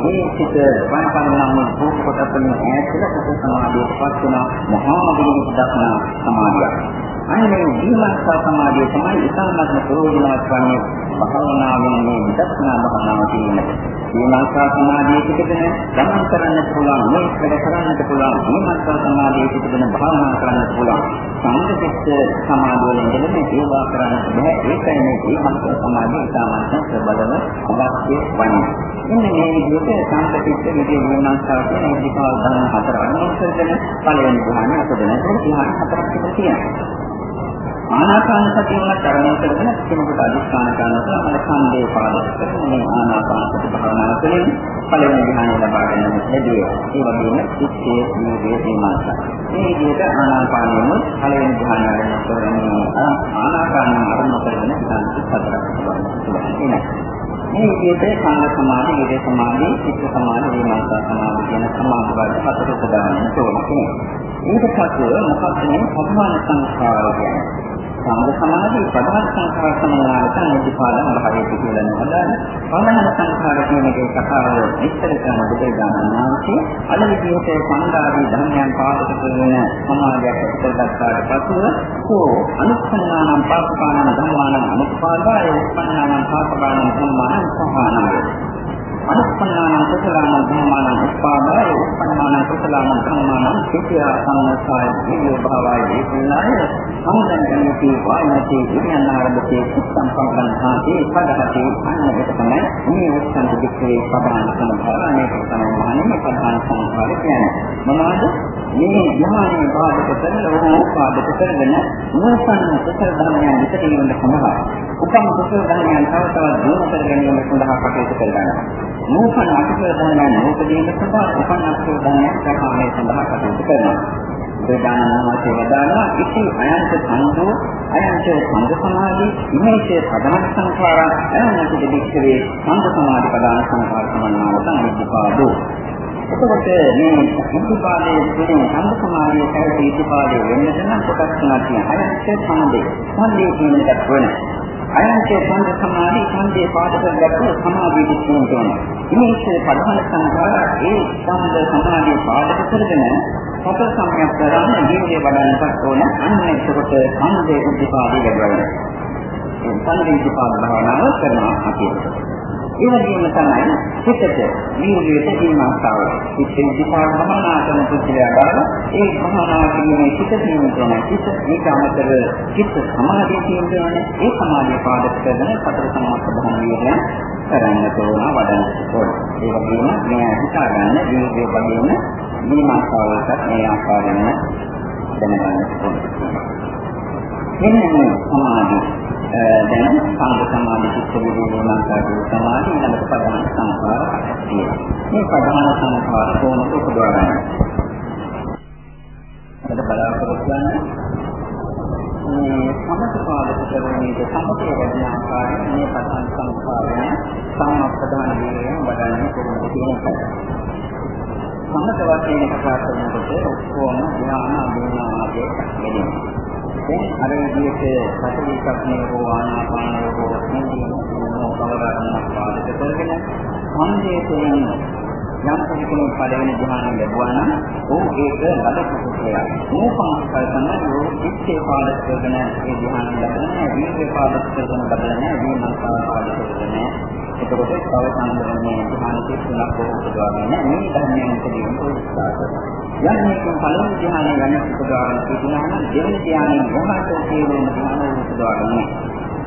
මේ සිත පරමාණු කොටස් වලින් ඈත්ලා කොට සමාධියට පත් වෙන මහා විමුක්ත දක්න සමාධියක්. අනේ දීමන්සා සමාධිය තමයි ඉතාමත්ම ප්‍රයෝජනවත් වන්නේ භාවනාවෙන් මේ විදර්ශනා භාවනාව කියන්නේ. දීමන්සා සමාධිය පිටකන ගමන් කරන්නට පුළුවන්, මේ වැඩ කරන්නට පුළුවන්, දීමන්සා සමාධිය පිටකන භාවනා කරන්නට පුළුවන්. සංකප්ප සමාධිය වලින් දෙන්නේ ඒවා කරන්නට බෑ. ඒකයි මේ දීමන්සා සමාධිය ඉතාමත්ම ප්‍රබලව අවශ්‍ය වන්නේ. ඉන්න මේ විදිහට සංකප්ප විදිහේ දීමන්සා කියන ඉදිකාව ධර්ම හතර අනුසරගෙන පළවෙනි ධ්‍යානෙ අපදෙන ධ්‍යාන හතරක් තිබෙනවා. ආනාපාන සතිය වල තරණය කරගෙන කෙනෙකුට අධිෂ්ඨාන කරනවා අර ඡන්දේ පාදක කරන මේ ආනාපාන සති භාවනාව තුළින් පළවෙනි ධ්‍යානය ලබා ගන්න ලැබේ. ඒ වගේම සිත්යේ නිරේ දීමාස. මේ විදිහට ආනාපානෙම පළවෙනි ධ්‍යානය ලබා කරන්නේ ආනාපාන අරමුණු කරගෙන ඉඳන් හතරක් පුළුවන්. මේ විදිහට කාල සමාධි, විදේ සමාධි, චිත්ත සමාධි, විමර්ශන සමාධි කියන සමාධි වර්ග හතර උදාහරණ තෝරන්න. ඊට පස්සේ මොකක්ද මේ සම්මාන සංස්කාරය කියන්නේ? සංඝ සමාධි ප්‍රධාන සංඛාර සමානාවට නිදිපාදන භාවයේ කියලා නේද? ප්‍රධාන සංඛාර කියන එකේ කතාව විස්තර කරන බුදුරජාණන් වහන්සේ අද විදිහට සංඝාදී ධර්මයන් පාදක කරගෙන සමාධියක් ඇතිකරගත්තාට පසුව කෝ අනුස්සන්නානම් පාපකානං ධම්මානං අනුපාදාය උපන්නානම් පාපකානං ධම්මානං සහානාය අනුපන්නාන කුසලාන ධම්මාන උපාදාය උපන්නාන කුසලාන ධම්මාන සිතියා සම්මසාය ජීව භාවය දීපුනාය සම්දන්ති වායනති විඥානාරම්භති සුත්තම් සම්පන්නාති පදහති අන්නකට තමයි මේ උත්සන්න දික්කේ ප්‍රධාන සම්භාරණය තමයි මහණෙනි ප්‍රධාන සම්භාරය කියන්නේ. මොනවද? මේ ඥානයේ බාධක කරන ඕපාදක කරගෙන මොසන්න කුසල ධර්මයන් විතරීමට සඳහා උපම් කුසල ධර්මයන් තව තවත් දියුණු කර ගැනීම සඳහා කටයුතු කරගන්නවා නූපන් අකුසල ධර්මයන් නූපදීන සඳහා උපන් අකුසල ධර්මයන් සාහනය සඳහා කටයුතු කරනවා. ප්‍රධාන වාසේ වදානවා ඉති අයන්ත සංඝෝ අයන්ත සංඝ සමාධි ඉමේෂේ ප්‍රධාන සංඛාරා අයන්ත දෙවික්ෂවේ සංඝ සමාධි ප්‍රධාන සංඛාර සමන්නාවත අනිත්‍යපාදෝ එතකොට මේ ඉතිපාදයේ තුලින් සංඝ සමාධිය පැවති ඉතිපාදයේ වෙන්නට නම් කොටස් තුනක් තියෙනවා. අයන්ත සම්දේ. සම්දේ කියන එකත් වෙනවා. අයන්තේ සංඝ සමාධි සංදේ පාදක ගත්ත සමාධිය දිස්තුන් කරනවා. මේකේ ප්‍රධාන සංකාර ඒ සංඝ සමාධිය පාදක කරගෙන සතර සම්‍යක් කරන්න ජීවිතය වඩන්නට ඕන. අන්න එතකොට සංදේ උද්දීපාදී ලැබෙනවා. ඒ සංදේ උද්දීපාද භාවනාව කරනවා අපි. ඒ වගේම තමයි හිතට නියුලියට දීමාස්තාව. හිතේ විපාක භාවනා කරන පුද්ගලයා බලන ඒ භාවනා කිරීමේ හිත තියෙනවා. හිත මේක අමතර චිත්ත සමාධිය තියෙනවා. ඒ සමාධිය පාදක කරගෙන සතර සමාධි භාවනාව කරන්න තෝරන වඩන්න ඕන. ඒ වගේම මේ හිතා ගන්න ජීවිතය වගේම දීමාස්තාවකට මේ ආකාරයෙන්ම දැනගන්න ඕන. මෙන්න මේ සමාධිය දැන් සංඝ සමාධි චිත්ත විදෝමනකාරී සමාධි ඊළඟට ප්‍රධාන සංස්කාර තියෙනවා. මේ ප්‍රධාන සංස්කාර කොහොමද උපදවන්නේ? අපිට බලාපොරොත්තු වෙන මේ සමථපාදක කරන්නේ සමථය වැඩි ආකාරයෙන් මේ පතන් සංස්කාරය සම්ප්‍රදාන දීගෙන වඩන්නේ කොහොමද කියන එක. සමථ වශයෙන් කතා කරනකොට ඔක්කොම ධ්‍යාන අභිනාමයේ වෙනවා. දැන් අර විදිහට සතිපට්ඨානයේ හෝ ආනාපානයේ හෝ නිදීම කවදාකවත් පාදක කරගෙන සම්දේ තුළින් යම් කෙනෙකුට පළවෙනි ධ්‍යානය ලැබුවා නම් ਉਹ ඒක ලබපු කුසලයක්. නූපන් කල්පනා යෝ ඉච්ඡේ පාදක කරගෙන ඒ ධ්‍යානය ලබන්නේ වීර්ය පාදක කරගෙන ලබන්නේ විමර්ශන පාදක කරගෙන එතකොට තව සම්බන්ධයෙන් ධ්‍යාන කිසිලක් උපදවන්නේ මේ ධර්මයෙන් පිළිගන්න උත්සාහ කරනවා. යම් මේකෙන් පළවෙනි ධ්‍යානය ගන්න උපදවන සිටිනා නම් දෙවෙනි ධ්‍යානය මොහොතේ තේරෙන ධ්‍යානය උපදවන්නේ.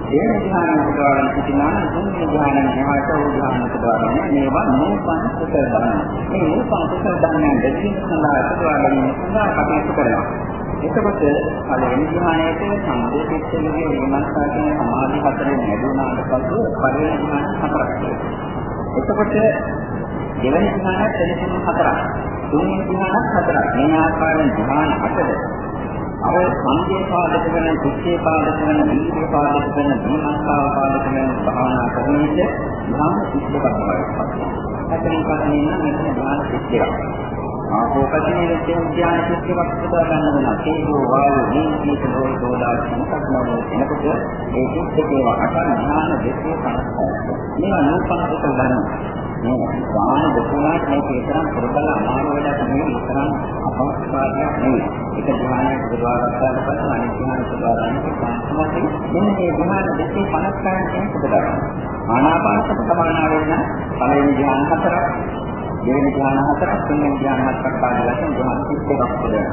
දෙවෙනි ධ්‍යානය උපදවන සිටිනා නම් තුන්වෙනි ධ්‍යානය එහාට උදාහරණ උපදවන්නේ මේවා නූපන් කුසල ධර්ම. මේ නූපන් කුසල ධර්මයන් දෙකින් සඳහා උපදවන්නේ සඳහා කටයුතු කරනවා. එතකොට පළවෙනි ධ්‍යානයේ සම්පූර්ණයෙන්ම විමර්ශනා කියන සමාධි හතරේ ලැබුණාට පසු පළවෙනි ධ්‍යාන හතරක් තියෙනවා. එතකොට දෙවෙනි ධ්‍යානත් එලෙසම හතරක්. තුන්වෙනි ධ්‍යානත් හතරක්. මේ ආකාරයෙන් ධ්‍යාන හතර. අර සංජේ පාදක වෙන, කුච්චේ පාදක වෙන, දීර්ඝ පාදක වෙන, විමර්ශනා පාදක වෙන භාවනා කරන විට ධ්‍යාන සිද්ධ කරනවා. හතරින් පස්සේ නම් මෙතන ධ්‍යාන සිද්ධ කරනවා. ආපෝපතිනේ විද්‍යා ඥාන කිසිවක් පුදා ගන්න වෙනවා. තේජෝ වායු නීති සලෝ දෝදා සංකල්පන එනකොට ඒ කිසිකේව අටන් ඥාන දෙකේ සංස්කාරය. මේවා නූපන්කත ගන්න. මේ වාහන දෙකකට මේ කේතරම් පුරුකල අමාරු වෙලා තමයි ඉතරම් අපහසුතාවයක් නෙවෙයි. එක ධ්‍යානයක් පුදවා ගන්නට පස්සේ අනිත් ධ්‍යාන පුදවා ගන්නකොට සම්පූර්ණ මෙන්න මේ ධ්‍යාන දෙකේ 50 ගන්න පුදවා ගන්න. ආනාපානසති සමාන වෙන පළවෙනි ධ්‍යාන හතරක් දෙවෙනි ධ්‍යාන හතරක් තුන්වෙනි ධ්‍යාන හතරක් ආදී වශයෙන් ධ්‍යාන 31ක් පොදේ.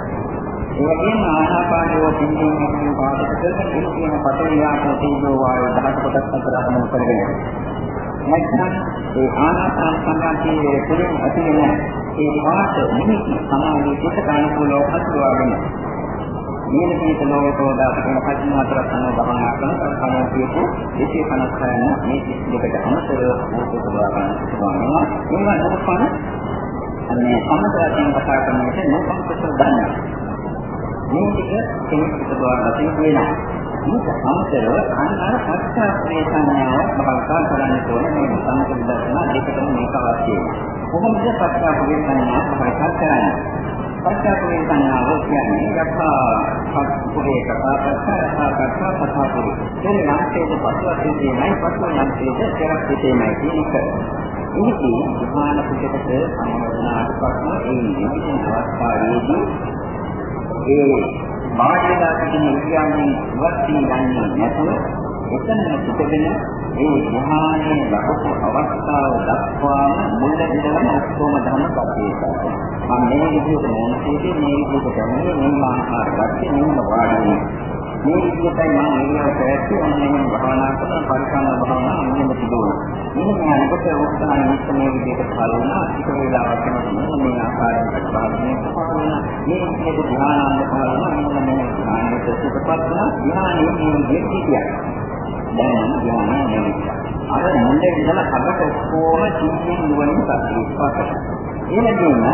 ඒ වගේම ආනාපානෝ පින්දීම කියන පාඩක කරගෙන ඒ කියන පතරියාපෝ තීජෝ වායු දහස් කොටස් අතර අනුමත කරගෙන. නැත්නම් ඒ ආනාපාන සම්බන්ධයේ තුලින් ඇතිවෙන ඒ වාස නිමිති සමාධි කොට කාණිකෝලව හසුරවාගෙන මේක පිට ලෝකෝ දාස කියන කටින හතරක් අනුව ගමනා කරන සංස්කාරය කියපු 256 මේ 32කට අමතරව මොකද කරනවා කියනවා. ඒවා නෝපන අනේ සම්මතයෙන් කතා කරනකොට නෝපන කුසල දන්න. මේ ටික කෙනෙක් පිටදවා ගන්න වෙනවා. මේක අමතරව අන්නාර පස්සාපේ සංඥාව බහල්කා කරන්න ඕනේ මේ සම්පූර්ණ දර්ශන දෙකටම මේක අවශ්‍යයි. කොහොමද පස්සාපේ සංඥාව බහල්කා කරන්නේ? පස්සාපේ සංඥාව කියන්නේ යථා පුරේ කතා කරලා කතා කතා පුරේ. එන නාමයේ පස්සුවත් දෙන්නයි පස්සුව නාමයේ දෙයක් දෙන්නයි කියන එක. ඉතින් විමාන පිටකට සම්බන්ධනාට පස්සේ ඒ විදිහේ අවස්ථාවේදී ඒ මාර්ගය කියන කියන්නේ ඉවත් වීන්නේ නැතුව එතන පිටගෙන ඒ මහානේ ලබපු අවස්ථාව දක්වාම මුල ඉඳලම ඔක්කොම ධර්ම කපේකයි. මම මේ විදිහට මොනසේදී මේ විදිහට කරන්නේ මේ මාහාර ගත්තේ මෙන්න වාඩි මේ විදිහටයි මම මේක පැවැත්වි ඔන්නෙන් භාවනා කරන පරිසංග භාවනා අන්නෙම තිබුණා. මේ යනකොට උත්සාහ නිත් මේ විදිහට පහළ වුණා. ටික වේලාවක් යනකොට මේ ආකාරයට භාවනාවේ පහළ වුණා. මේ විදිහට ධ්‍යානාන්ද පහළ වුණා. මෙන්න මේ ධ්‍යානෙට සුපපත් වුණා. ධ්‍යානෙ මේ විදිහට හිටියා. දැන් ඥානය නෙවෙයි. අර මුලේ ඉඳලා අගට කොහොම චින්තින් නුවණින් සත්‍යස්පර්ශ. එනදීම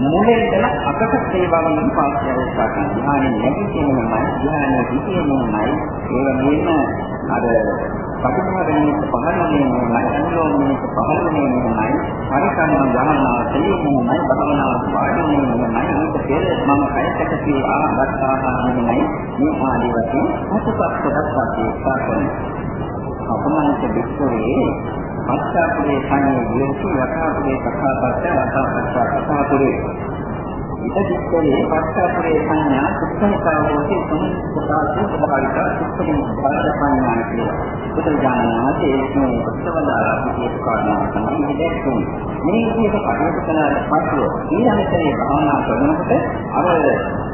මුලේ ඉඳලා අගට සේවාවෙන් පාස්ය උත්සාහ කරන ඥානෙ නැති කියනමයි ඥානෙ විශේෂමයි ඒ වගේම අර පටිඝාරණයේ පහළනේ නෙමෙයි අනුලෝමයේ පහළනේ නෙමෙයි පරිකරණ ගමනාව තේරුමයි භවනාව වාඩිනේ නෙමෙයි මේක පෙර මම කයකට කී ආගත්තා නෙමෙයි මේ ආදී වශයෙන් අසුපත් කොටස් වශයෙන් පාසන අපමණක විස්තරේ පස්සාපුරේ සංයේ විරසු යථාපුරේ කථාපත්ත යථාපත්ත කථාපුරේ ඉතිස්තරේ පස්සාපුරේ සංඥා සුත්තනිකාවෝති සමුප්පාදේ ස්වභාවික සුත්තනින් බාධ සංඥා කියලා. බුදුජානනාතේ මේ උත්සවදාලා පිටේ කාරණා තමයි දෙන්නේ. මේ විදිහට කටයුතු කළාට පස්සේ ඊළඟට භාවනා කරනකොට අර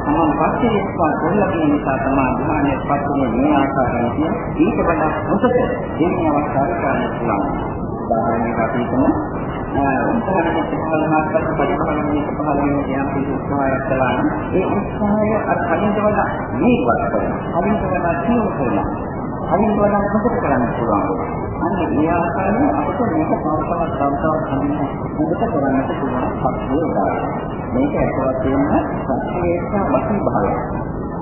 තමන් පස්සේ ඉස්පා කරලා තියෙන නිසා තමයි ධ්‍යානයේ පස්සේ මේ ආකාරයෙන් කියන ඊට වඩා හොඳට දෙන්නේ අවස්ථාවක් ගන්න පුළුවන්. උදාහරණයක් අපි හිතමු උදාහරණයක් පහළමකට පරිපාලනයේ පහළමේ යම් කිසි උත්සාහයක් කළා නම් ඒ උත්සාහය අර කලින්ට වඩා මේවත් කරනවා. කලින්ට වඩා සියුම් කරනවා. කලින්ට වඩා හොඳට කරන්න පුළුවන්. අන්න ඒ ආකාරයෙන් අපිට මේක තවතවත් තවතවත් හඳුනන හොඳට කරන්නට පුළුවන් සත්‍යය උදාහරණ. මේක ඇත්තවත් වෙන සත්‍යයේ වශී භාවය.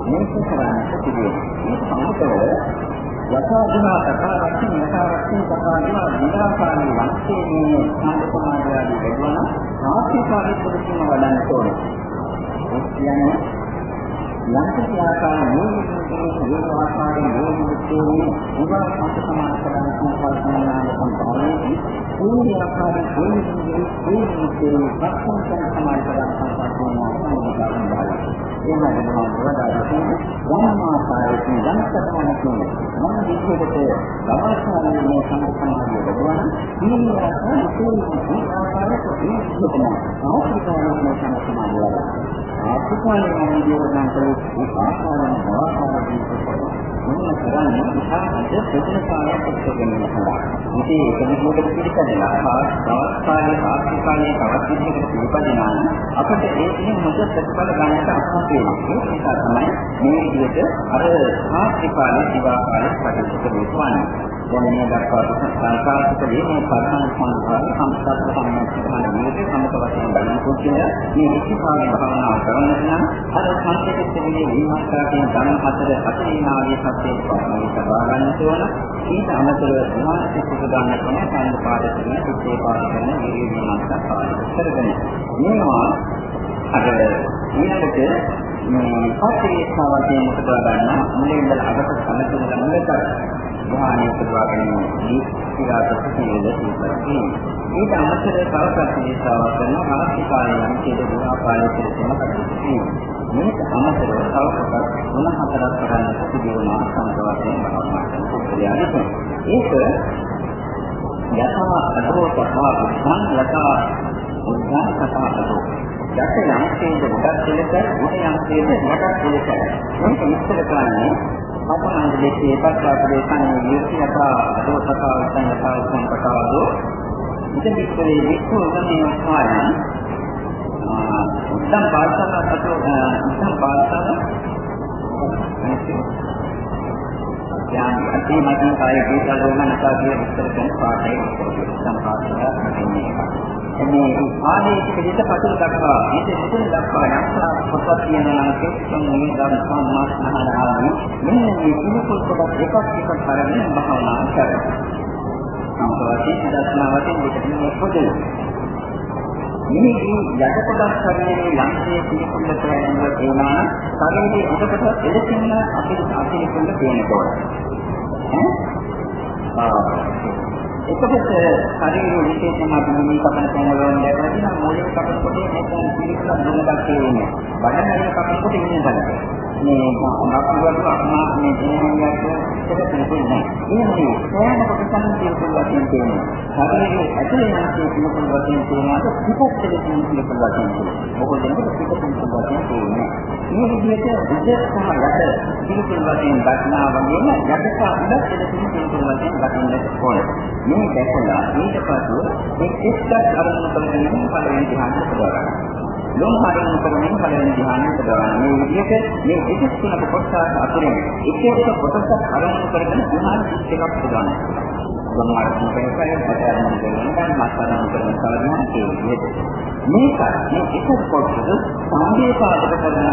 මේක කරන්නට පිළිවෙල. මේ සම්පතව යථාගුණ තථාගතයන් යථාර්ථයෙන් තථාගතයන් විලාසාරී වංශයේ මේ සම්පත සමාධියදී වෙනවා ආශිකාරී පුරුෂයන් වඩන්න ඕනේ. ඒ කියන්නේ යම් කිසි ආකාරයෙන් මේ ආකාරයෙන් මේ උගා සම්පත සමාධිය කරන සංකල්පනාන සම්පාදනයේ මේ ආකාරයෙන් මේ මේ මේ ප්‍රශ්න සමාධිය කරන සංකල්පනාන සම්පාදනය එහෙම වෙනවා වඩාගෙන ධර්මාකාරයෙන් ධම්සකමකින් මම විශ්වයට සමාසාරයේ මේ සම්පූර්ණය ලැබුණා මේ ආකාරයෙන් මේ ආකාරයට විශ්වතම ආශ්‍රිතවම මේ සම්පූර්ණය ලැබුණා ආශ්‍රිතවම මේ ජීවන කරේ ආකාරයෙන් ආකාරයෙන් මොන කරන්නේ ඉතාලි ප්‍රශ්න කාර්යයක් එක්කගෙන යනවා. ඉතින් ඒක නිකුත් පිළිපදිනා ආස්කාරයේ ආස්කාරයේ තවත් විදිහකට පිළිපදිනා අපිට ඒකෙන් මොකද ප්‍රතිඵල ගන්නට අපහසු වෙනවා. ඒ නිසා තමයි මේ විදිහට අර ආස්කාරයේ දිවාකාරයේ කටයුතු කරන්නේ. දැන් මේ දක්වා සංකාශිත වීමේ පරණ සංස්කාරය සම්පූර්ණ සම්මතන නිමිති සමත වශයෙන් බලනකොට මේ විචිපාන භාවනාව කරන නම් අර සංකේත දෙවිලේ විමර්ශකයන් ධර්ම හතර අතීනාගේ සත්‍යයේ පාරමී සබා ගන්න ඕන ඊට අමතරව සමාජික ගන්න කෙන සම්ප පාඩ කරන සිත්තේ පාඩ කරන විරිය විමර්ශක පාඩ කරගෙන මේවා අර ඊළඟට මේ පස්සේ සාවයෙන් මොකද ගන්න මුලින්ම අගට සම්පූර්ණ ළඟට ධ්‍යානය කරවා ගැනීම ඊට ප්‍රතිපදින ඊට අමතරව තව ප්‍රතිශාවක් කරන මානසිකායයන් කියන දුරාපාලනය කරන කටයුතු මේක අමතරව තව කොටස් තුන හතරක් කරන්න සිදුවන සංකල්පයෙන් බලනවා ඒක යථා අදෝ තථා බුද්ධං යථා බුද්ධං තථා අදෝ යට යම්කේද කොටස් දෙලක උඩ යම්කේද කොටස් දෙලක මේක විස්තර කරන්නේ මතමන්ද දෙකේ පස්සාපදේ සංයේ විශ්යතා දෝසකා සංයතා සම්පතාවදෝ ඉතින් විස්තරේ විස්තු උදන්නේ වස්වායන් උත්තම් පාඨක අතෝ උත්තම් පාඨක යාම් අති මතින් කාය කීතල වමනසා කියන විස්තර කරන පාඩේ උත්තම් පාඨක හදින්නේ මේ ආදී පිළිත පතුල් දක්වා මේක මෙතන දක්වා යම්සා පොතක් තියෙනවා නම් කෙස්සම් මේ දම් සම්මාස්නහන ආදී මෙන්න මේ කුණුකුල් කොට එකක් එකක් කරගෙන භාවනා කරනවා. සම්පූර්ණ දර්ශනාවකින් දෙකකින් පොදේ. මේකේ යට කොටස් කරන්නේ යම්සේ පිළිකුල්ලට යනවා එනවා ශරීරයේ උඩකට එලෙසින්ම අපිට අපිට පේනකොට. ඈ එතකොට ශරීර විශේෂයෙන්ම අපි මේ කපන තැන් වල දැකලා තියෙනවා මූලික කපනකොට නැත්නම් පිළිකුල දුන්නක් කියන්නේ. බඩහැර කපනකොට ඉන්නේ බලන්න. මේ නක්කුවට අම්මා මේ දෙනියක් ඒක පිළිකුල් නෑ. ඒ සෑම කොටසක්ම පිළිකුල් වශයෙන් තියෙනවා. ශරීරයේ ඇතුලේ යන පිළිකුල් වශයෙන් තියෙනවා පිටත් දෙකකින් පිළිකුල් වශයෙන් තියෙනවා. මොකද මේක පිටත් පිළිකුල් වශයෙන් තියෙන්නේ. මේ විදිහට විද සහ යට පිළිකුල් වශයෙන් දක්නා වගේම යට සහ ඉඩ දෙකකින් පිළිකුල් වශයෙන් දකින්නට ඕනේ. මේ දැකලා ඊට පස්ව මේ එක්කත් අරමුණු කරගෙන පළවෙනි ධ්‍යානය කරගන්නවා. ලෝම හරින කරමින් පළවෙනි ධ්‍යානය කරගන්නවා. මේ විදිහට මේ දෙකස් තුනක කොටස අතරින් එක එක කොටසක් අරමුණු කරගෙන ධ්‍යාන එකක් කරගන්නවා. සම්මාරණ කරපය පතරණ කරනවා මාතරණ කරන සලදන කියන්නේ. මේක මේ එක කොටස සාමයේ පාදක කරන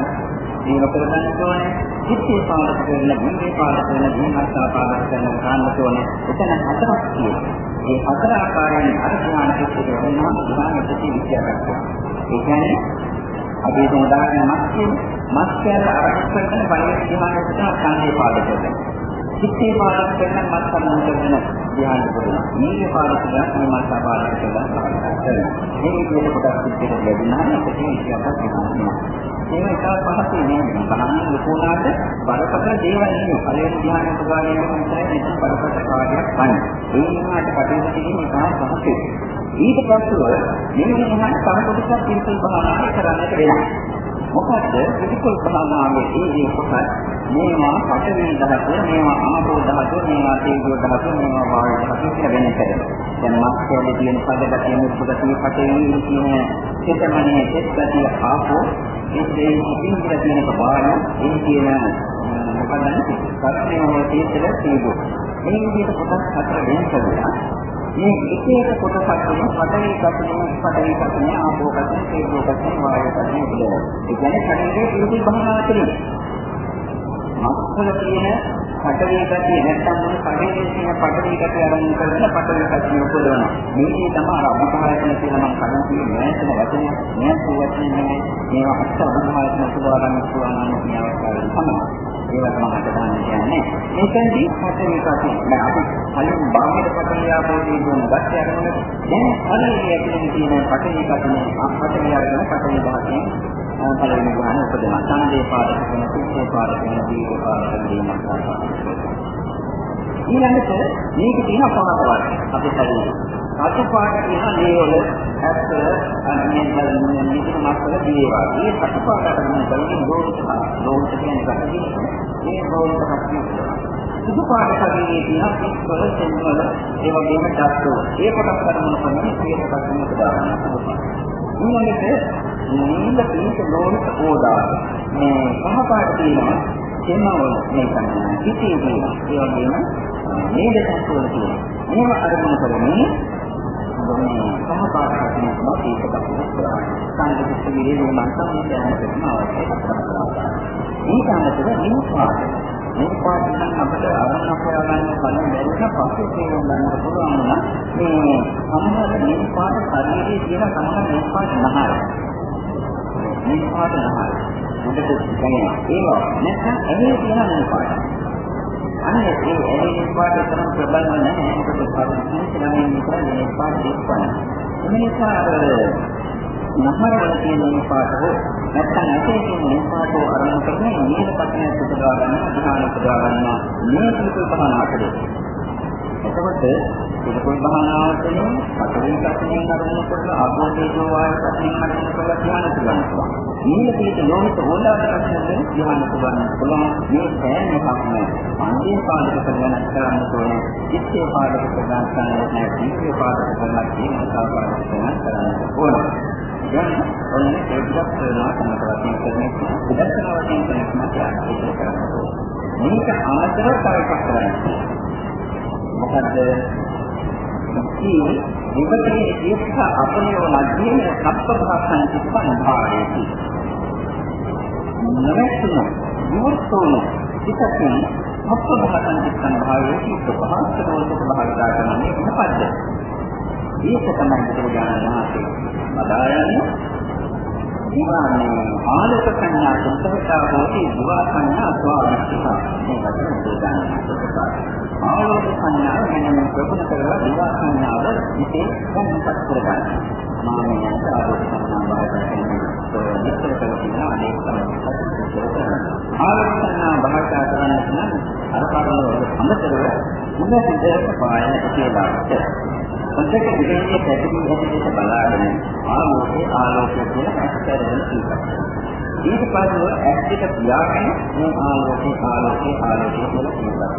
මේක කරගන්න ඕනේ. චිත්තේ පාදක කරන, විඤ්ඤේ පාදක කරන, විඤ්ඤාසා පාදක කරන ගන්නට ඕනේ. එතන හතරක් තියෙනවා. මේ හතර ආකාරයෙන් අර ඥාන චිත්තේ වෙනවා ඥාන චිත්තේ විද්‍යාවක්. ඒ කියන්නේ අපි හිතමු උදාහරණයක් මස් කියන්නේ මස් කියලා අරගෙන කරන පරිවර්තන ඥානයට තමයි සංකේ පාදක කරන්නේ. චිත්තේ පාදක කරන මස් සම්බන්ධ කරන ධ්‍යාන කරනවා. මේකේ පාදක කරන මේ මස් පාදක කරන කරනවා. මේ විදිහට කොටස් චිත්තේ ලැබුණා නම් අපිට විද්‍යාවක් වෙනවා. ඒක ඉතාල පහසුයි නේද? බලන්න ලකුණාට බරපතල දේවල් නෙමෙයි. පළවෙනි ධ්‍යාන උපකාරයෙන් තමයි මේක බරපතල කාර්යයක් වන්නේ. ඒ වුණාට කටයුතු කිරීම ඉතාල පහසුයි. ඊට පස්ව මෙන්න මෙහාට තව කොටසක් පිළිතුරු භාවනාව කරන්නට වෙනවා. මොකද පිළිකුල් භාවනාවේ ඒ ඒ කොටස් මේවා පඨවි ධාතු, මේවා ආපෝ ධාතු, මේවා තේජෝ ධාතු, මේවා වායු ධාතු කියලා වෙන කරනවා. දැන් මාස්කෝලේ තියෙන පදගතිය මුද්දගතිය පඨවි කියන චේතනයේ චේතගතිය ආපෝ ඒ ඉතිංගල තියෙන බාහිර ඒ කියන මොකක්ද සත්‍යය වල තියෙන තේජෝ. මේ විදිහට කොටස් හතර වෙන කරලා මේ එක එක කොටසක් තුන පඩවි කපන පඩවි කපන ආපෝ කපන තේජෝ කපන වායු කපන විදිහට. ඒ කියන්නේ ශරීරයේ පිළිතුරු භාවනා කරනවා. මස්වල තියෙන පටවි ගතිය නැත්නම් මොන ශරීරයේ තියෙන පටවි ගතිය අරන් කරලා පටවි ගතිය උපදවනවා. මේකේ තමයි අභිභායතන කියලා මම කලින් කිව්වේ නෑතන වචනය. නෑත වචනේ මේවා අස්ස අභිභායතන උපදවා ගන්න පුළුවන් නම් මේ අවස්ථාවේ තමයි. ඒවත් මම හිතන්නේ කියන්නේ. මේකෙන්දී පටවි ගතිය. දැන් අපි කලින් බාහිර පටවි ආපෝදී දුන්න ගතිය අරගෙන දැන් ශරීරයේ ඇතුලේ තියෙන පටවි ගතිය අපටවි අරගෙන පටවි ගතිය පළවෙනි ගාන උපදෙන සංදේ පාදක වෙන කුච්චේ පාදක වෙන දීර්ඝ පාදක දීමක් ඊළඟට මේක තියෙන පහතවත් අපි හරියට රතු පාට කියන දේවල ඇත්ත අනිත් මේක මාස්වල දේවා. මේ රතු පාට කරන බලකින් රෝහිත රෝහිත කියන එකයි. මේ රෝහිත කප්පිය. සුදු පාට ශරීරයේ තියෙන පිස්වල සෙන්වල ඒ වගේම ඩස්ටෝ. ඒ කොටස් කරන මොනවද? මේ කොටස් මොකද දාන්න පුළුවන්. ඊළඟට නිල පීත ලෝහිත ඕදාන මේ පහ පාට තියෙනවා තෙමවල මේ තමයි පිටේ තියෙනවා. ඒ වගේම මේ දෙකක් වල තියෙනවා. මේව අරමුණු කරන්නේ මේ පහ පාට තියෙනවා ඒක තමයි. සංකේත විරේ මන්තම් කියන කරනවා ඒක අමතර නිල් පාට නිල් පාට නම් අපිට අරමුණ හොයාගන්න කලින් බැරිම පස්සේ තේරුම් ගන්න පුළුවන් නම් මේ සමහර නිල් පාට ශරීරයේ තියෙන සමහර නිල් පාට නැහැ මේ පාට නැහැ. හොඳට දැනෙනවා. ඒක නැත්නම් ඇහි තියෙන මේ පාට. අන්න ඒ ඇහි පාට තරම් ප්‍රබලව නැහැ. ඒකට පාට කිසිම නිසා මේ පාට දෙස්පන. ඒ නිසා අර නහරවල තියෙන මේ පාට හෝ නැත්නම් ඇසේ තියෙන මේ පාට අරමුණු කරගෙන නිල පතනය උපදවා ගන්න, ධ්‍යාන උපදවා ගන්න මේ කීප පහනාකට. එතකොට පිළිකුල් භාවනාවතෙන් පතරේ සත්‍යයෙන් අරමුණු කරලා ආභෝධේජෝ වායු සත්‍යයෙන් අරමුණු කරලා ධ්‍යාන කරගන්නවා. මේ පිට ලෝහිත ඕලාදකයෙන් ධ්‍යාන කරගන්න පුළුවන්. මේ සෑම එකක්ම පංචේ පාදක කරගෙන කරන්න ඕනේ. ඉස්සේ පාදක කරගන්න නැහැ. දීපේ පාදක කරලා තියෙන සාපාදක කරගන්න කරන්න ඕනේ. දැන් ඔන්න ඒකත් කරනවා තමයි වශයෙන් කරන්නේ. උදස්සන වශයෙන් කරනවා. මේක අමතරව තව එකක් කරන්නේ. මොකද ඉති විපතේ දීක්ෂ අපනියෝ මැදින සප්පභාසං චිත්තං භාවේති නමස්තුන විවෘතෝන චිත්තං සප්පභාසං චිත්තං භාවේති ප්‍රභාසනෝලක භාවිතා කරන්නේ මොකද්ද ඒක තමයි බුදුරජාණන් වහන්සේ අදායන්නේ විවාහනේ ආලෝක සංඥා සුත්තවතා හෝති විවාහ සංඥා ස්වාමිත්තා මේ වචන බුදුරජාණන් වහන්සේ ආලෝක සංඥාව ගැන ප්‍රගුණ කරලා විවාහ සංඥාව ඉතේ ගන්නපත් කරගන්න. මානවයන්ට ආලෝක සංඥාව බාහිර විස්තර කරලා අනේක තමයි. ආලෝක සංඥාව බාහිර කරගන්න නම් අර කාරණා අමතරව මුල සිද්ධ පායන කියලා. ඔතක ඉතින් පැතිරී ඇති බලාගෙන ආලෝකේ ආලෝකයේ කියලා අස්තරගෙන ඉන්නවා. ඊට පස්සේ ඇස් දෙක පියාගෙන මේ ආලෝකේ ආලෝකේ ආලෝකේ කියලා කියනවා.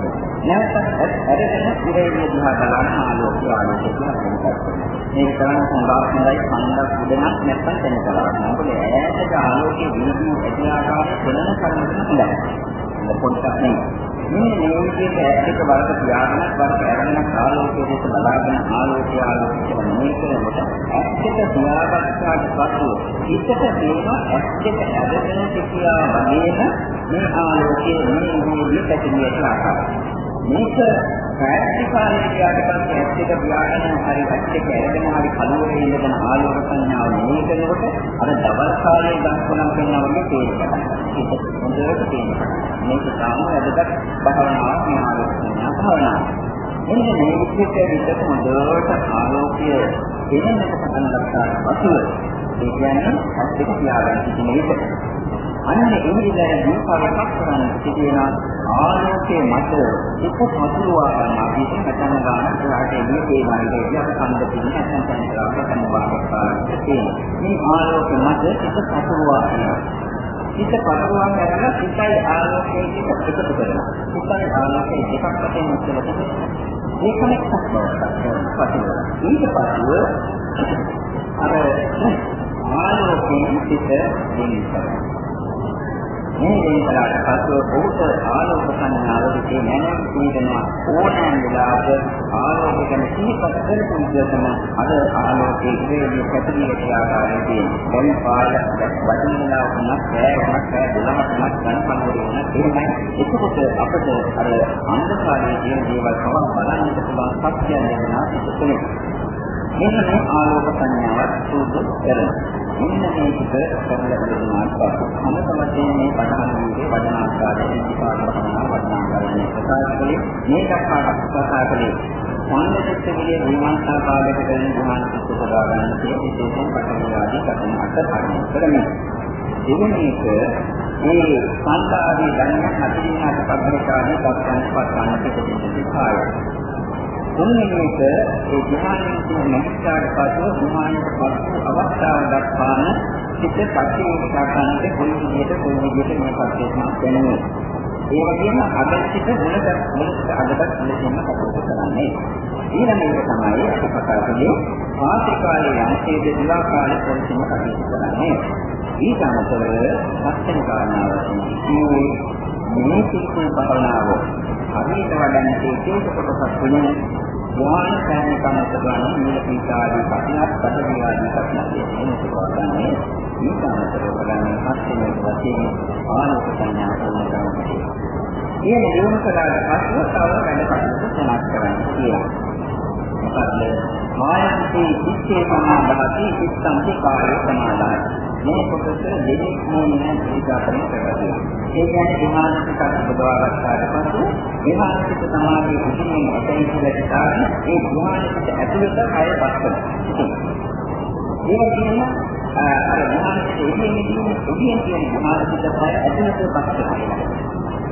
නැවතත් ඇරගෙන ඉරේලිය දිහා බලන ආලෝකේ ආලෝකේ කියලා කියනවා. මේක තමයි සම්බාහනයි කන්දක් උඩනක් නැත්නම් තැන කරන්නේ. මොකද ඈතට ආලෝකයේ වීදී ඇති ආකාරය වෙනම කරන්න පුළුවන්. පොඩ්ඩක් නෙමෙයි. මේ මේ විදිහට ඇත්තට වරක තියාගෙන වරක අරගෙන ආලෝකයේ දෙස බලාගෙන ආලෝකය ආලෝකය මේ කරනකොට ඇත්තට තියාගත්තාට පසු හිතට තේම ඇත්තට ඇදගෙන සිටියා වගේම මේ ආලෝකයේ මේ විදිහට පැතිරියට ආකාරය මේක ප්‍රාක්ටිකාලේ ගියාට පස්සේ ඇත්තට පියාගෙන හරි ඇත්තට ඇරගෙන හරි කලුවේ ඉඳගෙන ආලෝක සංඥාව මේකනකොට අර දවල් කාලේ දක්වනම් කරනවා වගේ තේරෙනවා. ඒක හොඳට තේරෙනවා. මේක තාම වැදගත් භාවනාවක් මේ ආලෝක සංඥා භාවනාව. එන්න මේ විදිහට විදිහට හොඳට ආලෝකය දෙන්නට පටන් ගන්නවා පසුව ඒ කියන්නේ ඇත්තට පියාගෙන සිටින විදිහ. අන්න ඒ විදිහට දීපාවකක් කරන්න සිටින ආලෝකයේ මත එක පතුරවා ගන්න අපි හිතන ගන්න ඒකට එළිය තේමාරිකදී අපි කන්ද පිටින් නැත්නම් තනතරාක සම්බන්ධතාවයක් තියෙනවා. මේ ආලෝක මත එක පතුරවා ගන්නවා. හිත පතුරවා ගන්න සිතයි ආලෝකයේ එකතු කරනවා. සිතයි ආලෝකයේ දෙකක් වශයෙන් මුලට ඒකම එකක් බවට පතුරවා. ඊට පස්ව අර ආලෝකයෙන් සිත දෙන්නේ මේ වෙනසලාට පසුව ඔහුට ආලෝක සංඥාවකදී නැණන් පීඩන ඕනෑම වෙලාවක ආලෝක ගැන සිහිපත් ඉදිරිපත් කරපු විදිහටම අර ආලෝකයේ ඉරේදී පැතිරී ආකාරයේදී දැන් පාය වදිනවා වුණත් බෑ වුණත් බෑ 12 වුණත් ගණපන්වල වුණත් එහෙමයි එතකොට අපිට අර අන්ධකාරයේ තියෙන දේවල් කවම බලන්නට පුළුවන් සත්‍යය වෙනවා ඉතින් මෙන්න මේ ආලෝක සංඥාවක් සූදු කරනවා. මෙන්න මේක කරලා බලනාත් පස්සේ අමතමතේ මේ පටන් ගන්නේ වඩන ආකාරයෙන් විපාක කරනවා වඩන ආකාරයෙන් ප්‍රකාශ කළේ. මේ දක්වා ප්‍රකාශ කළේ සාන්දෘෂ්ටිකයේ විමාංශා කාලයක කරන ධ්‍යාන සිත් උපදවා ගන්න තියෙන විශේෂයෙන් පටන් ආදී කටන අට හරිය කරමින්. දෙවෙනි එක මේ සංකාරී ධර්ම හදිනාට පබ්බකාරී දක්වන පස්සන පිටින් කාය තුන්වෙනි එක ඒ ධ්‍යානයේ තියෙන නැස්කාට පසු ධ්‍යානයට පසු අවස්ථාව දක්වාම සිත පරිවර්තන කරන්නට කොයි විදිහට කොයි විදිහට මේ පරිවර්තන වෙන්නේ. ඒ වගේම අද සිට මුලට මුලට අදට මුලින්ම කටයුතු කරන්නේ. ඊළඟ එක තමයි අපි ප්‍රකාශයේ ආත්‍රිකාලයේ යම්සේ දිලා කාලේ පොලිසිම කටයුතු කරන්නේ. ඊට අමතරව පස්වෙනි කාරණාව තමයි මේ සිත් භාවනාව හරියට වඩන්නේ ඒක කොටසක් වෙන ඥාන සෑම කමක ගන්න මූල පීඨාදී කටනක් පටවිය ආදී කටනක් එන්නේ සුවාගන්නේ මේ කාමතරව බලන්නේ හස්තමේ වශයෙන් ආනෝක සංඥා වුණ කරන්නේ. මේ නියම කලාට පස්ව තව වැඩ කටයුතු සනාත් කරන්න කියලා. මොකද මායන්ති ඉච්ඡේ සමාදාති ඉස්සන්ති කාය සමාදාති මේ කොටස දෙකක් මොනේ විචාරණය කරගන්නවා. ඒ කියන්නේ විමානසික බදවා ගන්නට පසු විමානසික සමාධිය උතුමින් ඇතැයි කියලා කාරණ ඒ විමානසික ඇතුළත කය පස්සන. ඒ වගේම අර විමානසික එළියෙන් එළියෙන් කියන විමානසික කය ඇතුළත පස්සන.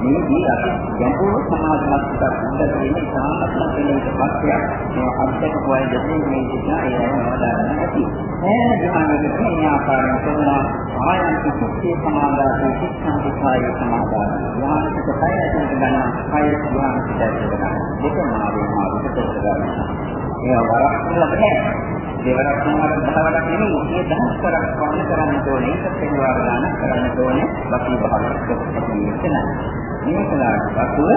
මේදී අපි ගැඹුරු සමාධිමත් උත්තර දෙන්නේ සාමත්ම කෙනෙක් පස්සයක් මේ අත්දැක පොය දෙන්නේ මේ දිහා ඒ නවදාන්න ඇති ඈ ධ්‍යානෙක මේ ආකාරයෙන් කරනවා. ආයන් කිසිේ සමාදාතේ සික්ඛාන්ති කාය සමාදාන ධ්‍යානෙක කය ඇතුළත ගන්න කය ධ්‍යානෙක ඇතුළත ගන්න. දෙක මාවේ මාවට කරගන්න ඒ වරක් නැහැ දෙවරක් තුනක් දහවරක් නෙමෙයි. මේ දහස් කරක් වන්න කරන්න ඕනේ. ඒක පෙන්වා ගන්න කරන්න ඕනේ. baku භාවයක් කරන්න මේ කලාවට පසුව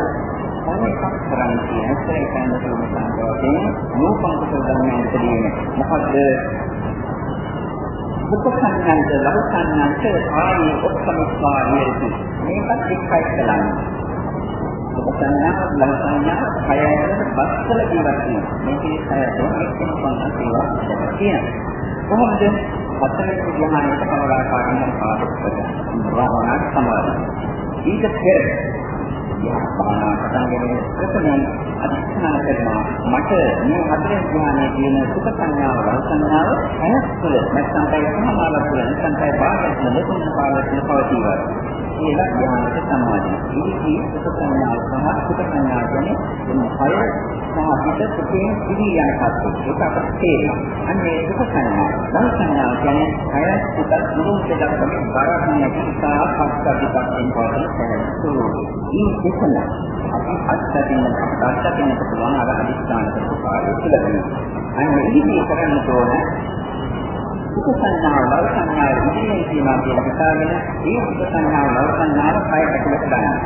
තව එකක් කරන්න තියෙන ඉස්සර එකෙන් තුන සංකෝපයෙන් නූපංක ධර්මයන් පිළිගෙන මොකද උපසන්නන්ත ලබසන්නන්ත ආදී ඔක්කොමස්පාරියති මේකත් එක්කයි කරන්නේ. උපසන්නා ලබසන්නා කයයට බස්සල ජීවත් වෙන මේකේ කය දෙකෙන් පන්න සේවා කියනවා කොහොමද? හතරේ ධ්‍යානයට කවදාකාරයෙන් පාදක කරගන්න භාවනා සමාධිය ඊට පෙර භාවනා පටන් ගැනීම ප්‍රථමයෙන් අධිෂ්ඨාන කරනවා. මට මේ හතරෙන් ධ්‍යානයේ තියෙන සුඛ සංඥාව රස සංඥාව හැස් තුළ නැත්නම් කය සමාවල තුළ නැත්නම් කය බාහිර තුළ දෙතුන් පාලකන පවතිවා කියලා ධ්‍යානයට සමාදින. ඉතින් සුඛ සංඥාව සහ සුඛ සංඥාව කියන්නේ කය සහ හිත සුඛයෙන් පිරී යන කප්පේ ඒක අපට තේරෙනවා. අන්නේ සුඛ සංඥාව. රස සංඥාව කියන්නේ කය සුඛ දුරුම් දෙයක් තමයි බාරක් නැති නිසා පස්සද්ධිපත්ෙන් පවතින මේ දෙකම අපි අත්දකින්න අපට අත්දකින්න පුළුවන් අර අදිස්ථාන කරපු කාර්යය කියලා. අන්න ඉතිරි කරන්න ඕන සුඛ සංඥාව ලව සංඥාව ඉදිරියෙන් සීමා කියලා හිතාගෙන ඒ සුඛ සංඥාව ලව සංඥාව කය ඇතුළට දානවා.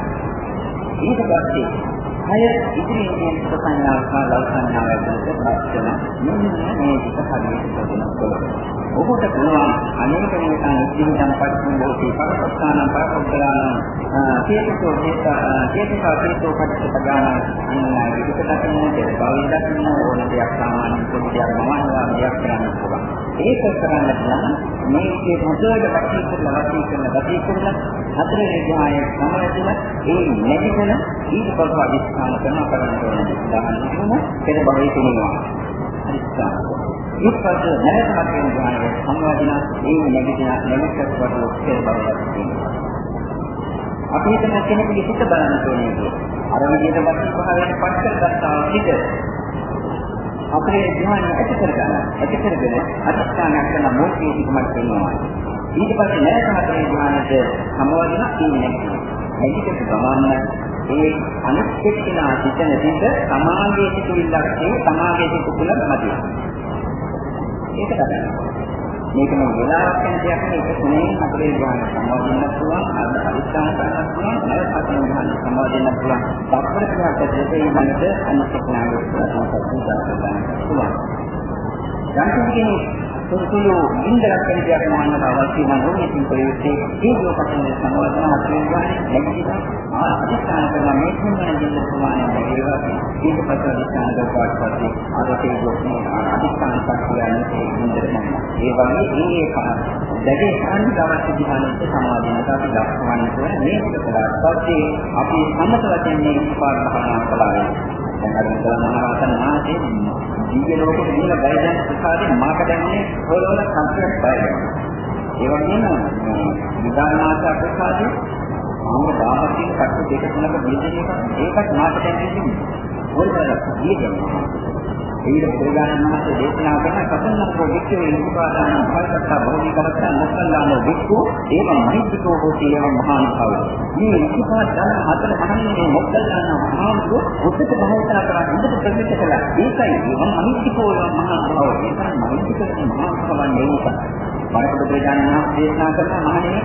ඊට පස්සේ කය ඉදිරියෙන් තියෙන සුඛ සංඥාව සහ ලව සංඥාව ඇතුළට පත් වෙන මෙන්න මේ දෙක හරියට දෙනකොට ඔහුට පුළුවන් අනේක නිකන් ඉතිරිදම් පස්සේ බොහෝ පරස්ථානම් පරස්පරානම් හේතුකෝ හේත හේතුකා හේතෝ පටිච්චපදාන අන්න විකට දකින්න දෙයක් භාවය දකින්න ඕන දෙයක් සාමාන්‍ය පොඩි දෙයක් මමනවා දෙයක් කරන්න පුළුවන් ඒක කරන්න නම් මේකේ හොඳට වටී කරලා වටී කරලා වටී කරලා හතරේ විඥාය සමරදල ඒ නැතිකල ඊට පස්ව අධිෂ්ඨාන කරන කරන්න ඕන උදාහරණයක් පෙර භවයේ තියෙනවා අධිෂ්ඨාන ඊපස්ස නැවතත් වෙන ඥානය සංවාදිනා ඒ නැගිටින නැගිටක් වඩා ඔක්සේ බලවත් වෙනවා. අපි හිතන කෙනෙකුගේ හිත බලන්න ඕනේ. අර විදිහට වස්තු භාවයට පත් කරගත්තා පිට අපේ ඥානය ඇති කරගන්න. ඇති කරගෙන අධිෂ්ඨානයක් කරන මොකක්ද කිකමක් වෙනවා. ඊට පස්සේ නැවතත් මේ ඥානයට සමවදිනා කියන්නේ නැගිට ගමන්න ඒ අනිත් එක්කලා හිතන විට සමාගයේ සිටින්නක් ඒ සමාගයේ සිටුලක් මැදියි. ඒක තමයි. මේක මේ වෙලාවක් යන දෙයක් නෙවෙයි ඒක තුනේ අපේ ධ්‍යාන සමාධියක් පුළුවන් අර අදිස්ථාන කරන්න පුළුවන් නැත්නම් අපේ ධ්‍යාන සමාධියක් පුළුවන්. සම්පූර්ණ කරගත්ත දෙකේ මනස අනිත්‍යනාවේ ප්‍රතිසංස්කරණය පුළුවන්. යම් කෙනෙක් සුසුළු ඉන්දරක් වෙන දෙයක් මවන්නට අවශ්‍ය නම් ඕනෙකින් ප්‍රයෝජනේ ඒ ලෝකයෙන් සමවදන අපේවා නැගිටින අධිෂ්ඨාන කරන මේ කුමන දෙන්න ප්‍රමාණය ලැබේවා ඊට පස්සේ අධිෂ්ඨාන කරපාට පස්සේ ආරතේ යොක්නේ අධිෂ්ඨාන සක්‍රියන්නේ ඉන්දර නැහැ. ඒ වගේ මේ දැකේ සාන්ති අවශ්‍ය ධ්‍යානයේ සමාධියට අපි දක්වන්න. ඕනේ මේක කළාට පස්සේ අපි සම්මත වශයෙන් මේ පාඩම භාවනා කළා. දැන් අර මහරහතන් වහන්සේ දිව්‍ය ලෝකෙට ගිහිල්ලා බය දැන ප්‍රසාදේ මාකට යන්නේ හොරවල සංකේත බය වෙනවා. ඒ වගේම විදානාස ප්‍රසාදේ ආම බාහිරින් කට්ට දෙක තුනක බෙදෙන එක ඒකත් මාකට යන්නේ හොරවල දීගෙනවා. ඊට ප්‍රධාන මහත් දේශනා කරන කතන්නකෝ වික්කේ ඉනිපාදාන පල්කත්තා භෞතිකවත්ත මොකල්ලාන වික්කු ඒව මහිත්‍තිකෝ හෝති ඒව මහාන භව මේ ඉනිපාදාන හතර මහන්නේ මොකල්ලාන මහාන්තු උත්තර භෞතිකා කරා ඉඳට ප්‍රතිච කළා. ඒකයි ඒව මහිත්‍තිකෝ ඒව මහාන භව ඒකයි මහිත්‍තිකෝ මහාන භව නෙවෙයි. පරකට ප්‍රධාන මහත් දේශනා කරන මහණෙනි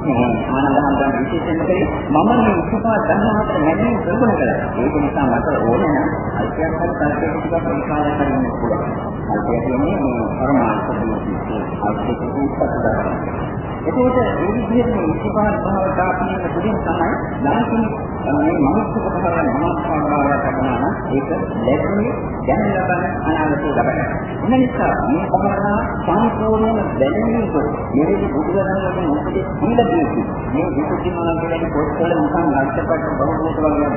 ආනන්දහමයන් විශේෂයෙන්ම කරේ මම මේ උපපා ධර්මහතර නැගී ප්‍රගුණ කළා. ඒක නිසා මට ඕන නම් අයිතියක් හරි තර්කයක් ටිකක් විකාර කරන්න පුළුවන්. අයිතිය කියන්නේ මේ පරමාර්ථ දීපේ අයිතික උත්පත්ති එතකොට ඒ විදිහට මේ ඉතිපාර භාව දාපින තුලින් තමයි ලාංකික මේ මනුෂ්‍ය භාවය මනෝස්කාර භාවය කරනවා ඒක ලැබෙන්නේ දැන ලබන අනාගතේ ලබන. එන නිසා මේ භාවනා සම්පූර්ණයෙන්ම දැනෙන්නේ මෙලෙස බුදුරජාණන් වහන්සේ මොකද දීලා මේ විසුද්ධි මාර්ගයේ පොත්වල නිකන් ලක්ෂපත් බහුමත වගේ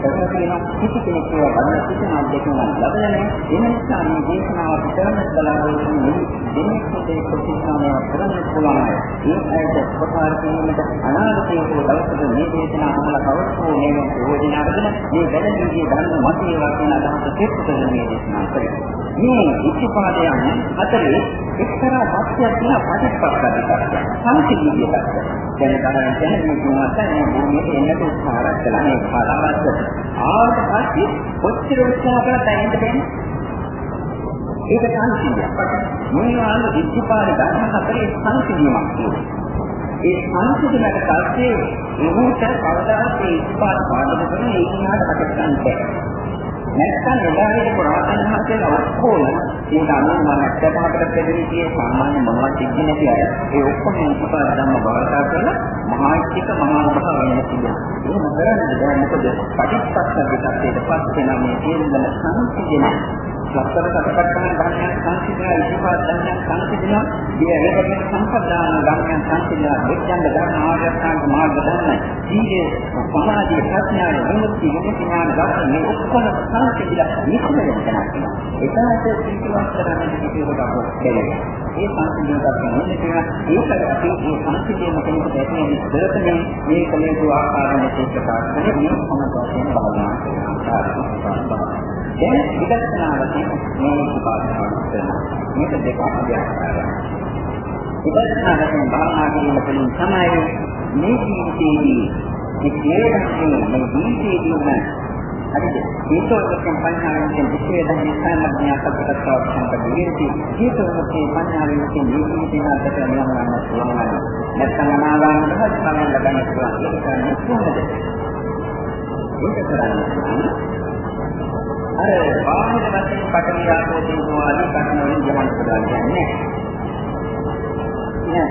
කරලා තියෙන කිසි කෙනෙක් ඒවා බලන කිසි මාධ්‍යකම ලබන්නේ නැහැ. ඒ නිසා මේ දේශනාව පිටරන බලාපොරොත්තු වෙන්නේ දෙන්නේ පොතේ ප්‍රතිස්ථානය කරන්න පුළුවන්. මේ ඇයට උපකාර කිරීමට අනාගතයේ දවසක මේ දේශනා අහලා කවස්කෝ මේ ප්‍රයෝජනවලද මේ වැඩිහිටියේ ධර්ම මතේ වශයෙන් අදහස තෙත් කරන මේ දේශනා කරේ. මේ ඉතිපාදයන් අතරේ එක්තරා වාක්‍යයක් තියෙන පටිච්චසමුප්පාදයක්. සංසිද්ධියක්. දැන් තමයි දැනෙන්නේ කොහොමද මේ භූමියේ එන්නට උත්සාහ කළා මේ කාලවස්ස. ආවට පස්සේ කොච්චර උත්සාහ කළා දැන් ඉඳන්නේ ඒක සංසිද්ධියක්. මොනවාද ඉද්ධිපාද ධර්ම හතරේ සංසිද්ධියක් තියෙනවා. ඒ සංසිද්ධියට පස්සේ එහුට කවදාවත් ඒ ඉද්ධිපාද පාඩම කරන ඒ කිනාට හටගන්න බැහැ. නැත්නම් එදාගේ පුරාතන මහත්යලා ඔක්කොම ඒක අනුව මම ඇත්තටමකට දෙන්නේ සාමාන්‍ය මොනවද ඉන්නේ නැති අය. ඒ ඔක්කොම ඉස්සපාර ධම්ම භාවිතා කරලා මහායික මහා භාව වෙන කියනවා. ඒක කරන්නේ දැන් මොකද පටිච්චසමුප්පාද දෙකකට පස්සේ නම් මේ කියන සංසිද්ධිය සතර සත්‍යපත්තන ධර්මයන් සංසිඳන ඉතිපාද ධර්මයන් සංසිඳන මේ වේගයෙන් සම්පදාන ධර්මයන් සංසිඳන විඥාන ධර්ම ආර්යසංග මාර්ග ධර්ම සීලේ සමාධි ප්‍රඥා විමුක්ති විඥාන ධර්ම මේ ඔක්කොම සංසිඳලා නිකුත් වෙනවා ඒකට සීලවත් කරන්නේ කිසිවකට අපොත් ඒ සංසිඳන ධර්ම නෙමෙයි ඒකට අපි මේ සංසිඳන කෙනෙකුට ඇති වෙන දෙයක් මේ කලේතු ආකාරයෙන් ප්‍රකාශ කරන්නේ මේ සම්පූර්ණ භාවනා කරනවා දැන් විදර්ශනාවකින් මේ උපාසනාවක් කරනවා. මේක දෙකක් අධ්‍යාත්මයක්. විදර්ශනාවකින් භාවනා කිරීම තුළින් තමයි මේ ජීවිතයේදී මේ ජීවිතයේ මේ ජීවිතයේදීම හරිද? ඒකෝකෙන් පඤ්ඤාවෙන් විශේෂ ධර්මයන් සම්පූර්ණතාවක් සම්පූර්ණයි. ඒකෝකේ පඤ්ඤාවෙන් ජීවිතේ අතට යනවා පුළුවන්. නැත්නම් අනාගාමී භවය ලබන්න පුළුවන්. ඒක කරන්නේ කොහොමද? ඒක කරන්නේ අර බාහිර වශයෙන් පටවිය ආපෝතේජෝ ආදී කර්ම වලින් ගමන් කරන්නේ නැහැ.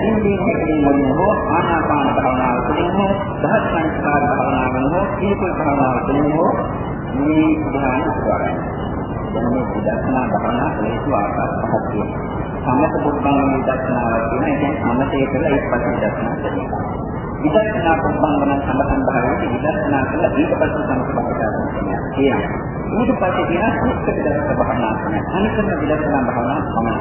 ඉන්දිය හැකලින් වලින් හෝ ආනාපාන භාවනාව තුළින් හෝ දහස් සංස්කාර භාවනාවෙන් හෝ සීකල් භාවනාව තුළින් හෝ මේ ධ්‍යාන උපකාරයි. දැන් මේ විදර්ශනා භාවනා හේතු ආකාර පහක් තියෙනවා. සමත පුද්ගලයන් විදර්ශනාව කියන එක සමතේ කරලා ඒක පස්සේ විදර්ශනා කරනවා. විදර්ශනා පුද්ගලයන් සම්බන්ධ භාවයේ විදර්ශනා කරලා ඊට පස්සේ සමත භාවනාව කියනවා. ඊට පස්සේ තියෙන සුත්තක දර්ශන භාවනා කරන අනිකම විදර්ශනා භාවනා තමයි.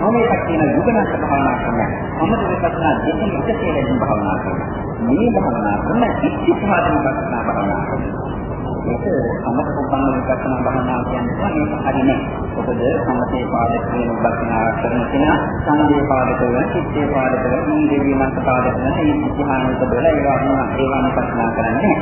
මොම එකක් තියෙන යුගනත් භාවනා කරන අමත විපස්සනා දෙකම එකසේ වැඩි භාවනා කරන. මේ භාවනා කරන ඉච්ඡාධි විපස්සනා භාවනා කරන. ඒක සමත කුප්පන්න විපස්සනා භාවනා කියන්නේ මේක හරිනේ. මොකද සමතේ පාදක වෙන විපස්සනා කරන කෙනා සංදේ පාදක වෙන චිත්තේ පාදක වෙන ඉන්ද්‍රිය විමර්ශ පාදක වෙන මේ ඉච්ඡානුත බල ඒවා ඒවා විපස්සනා කරන්නේ.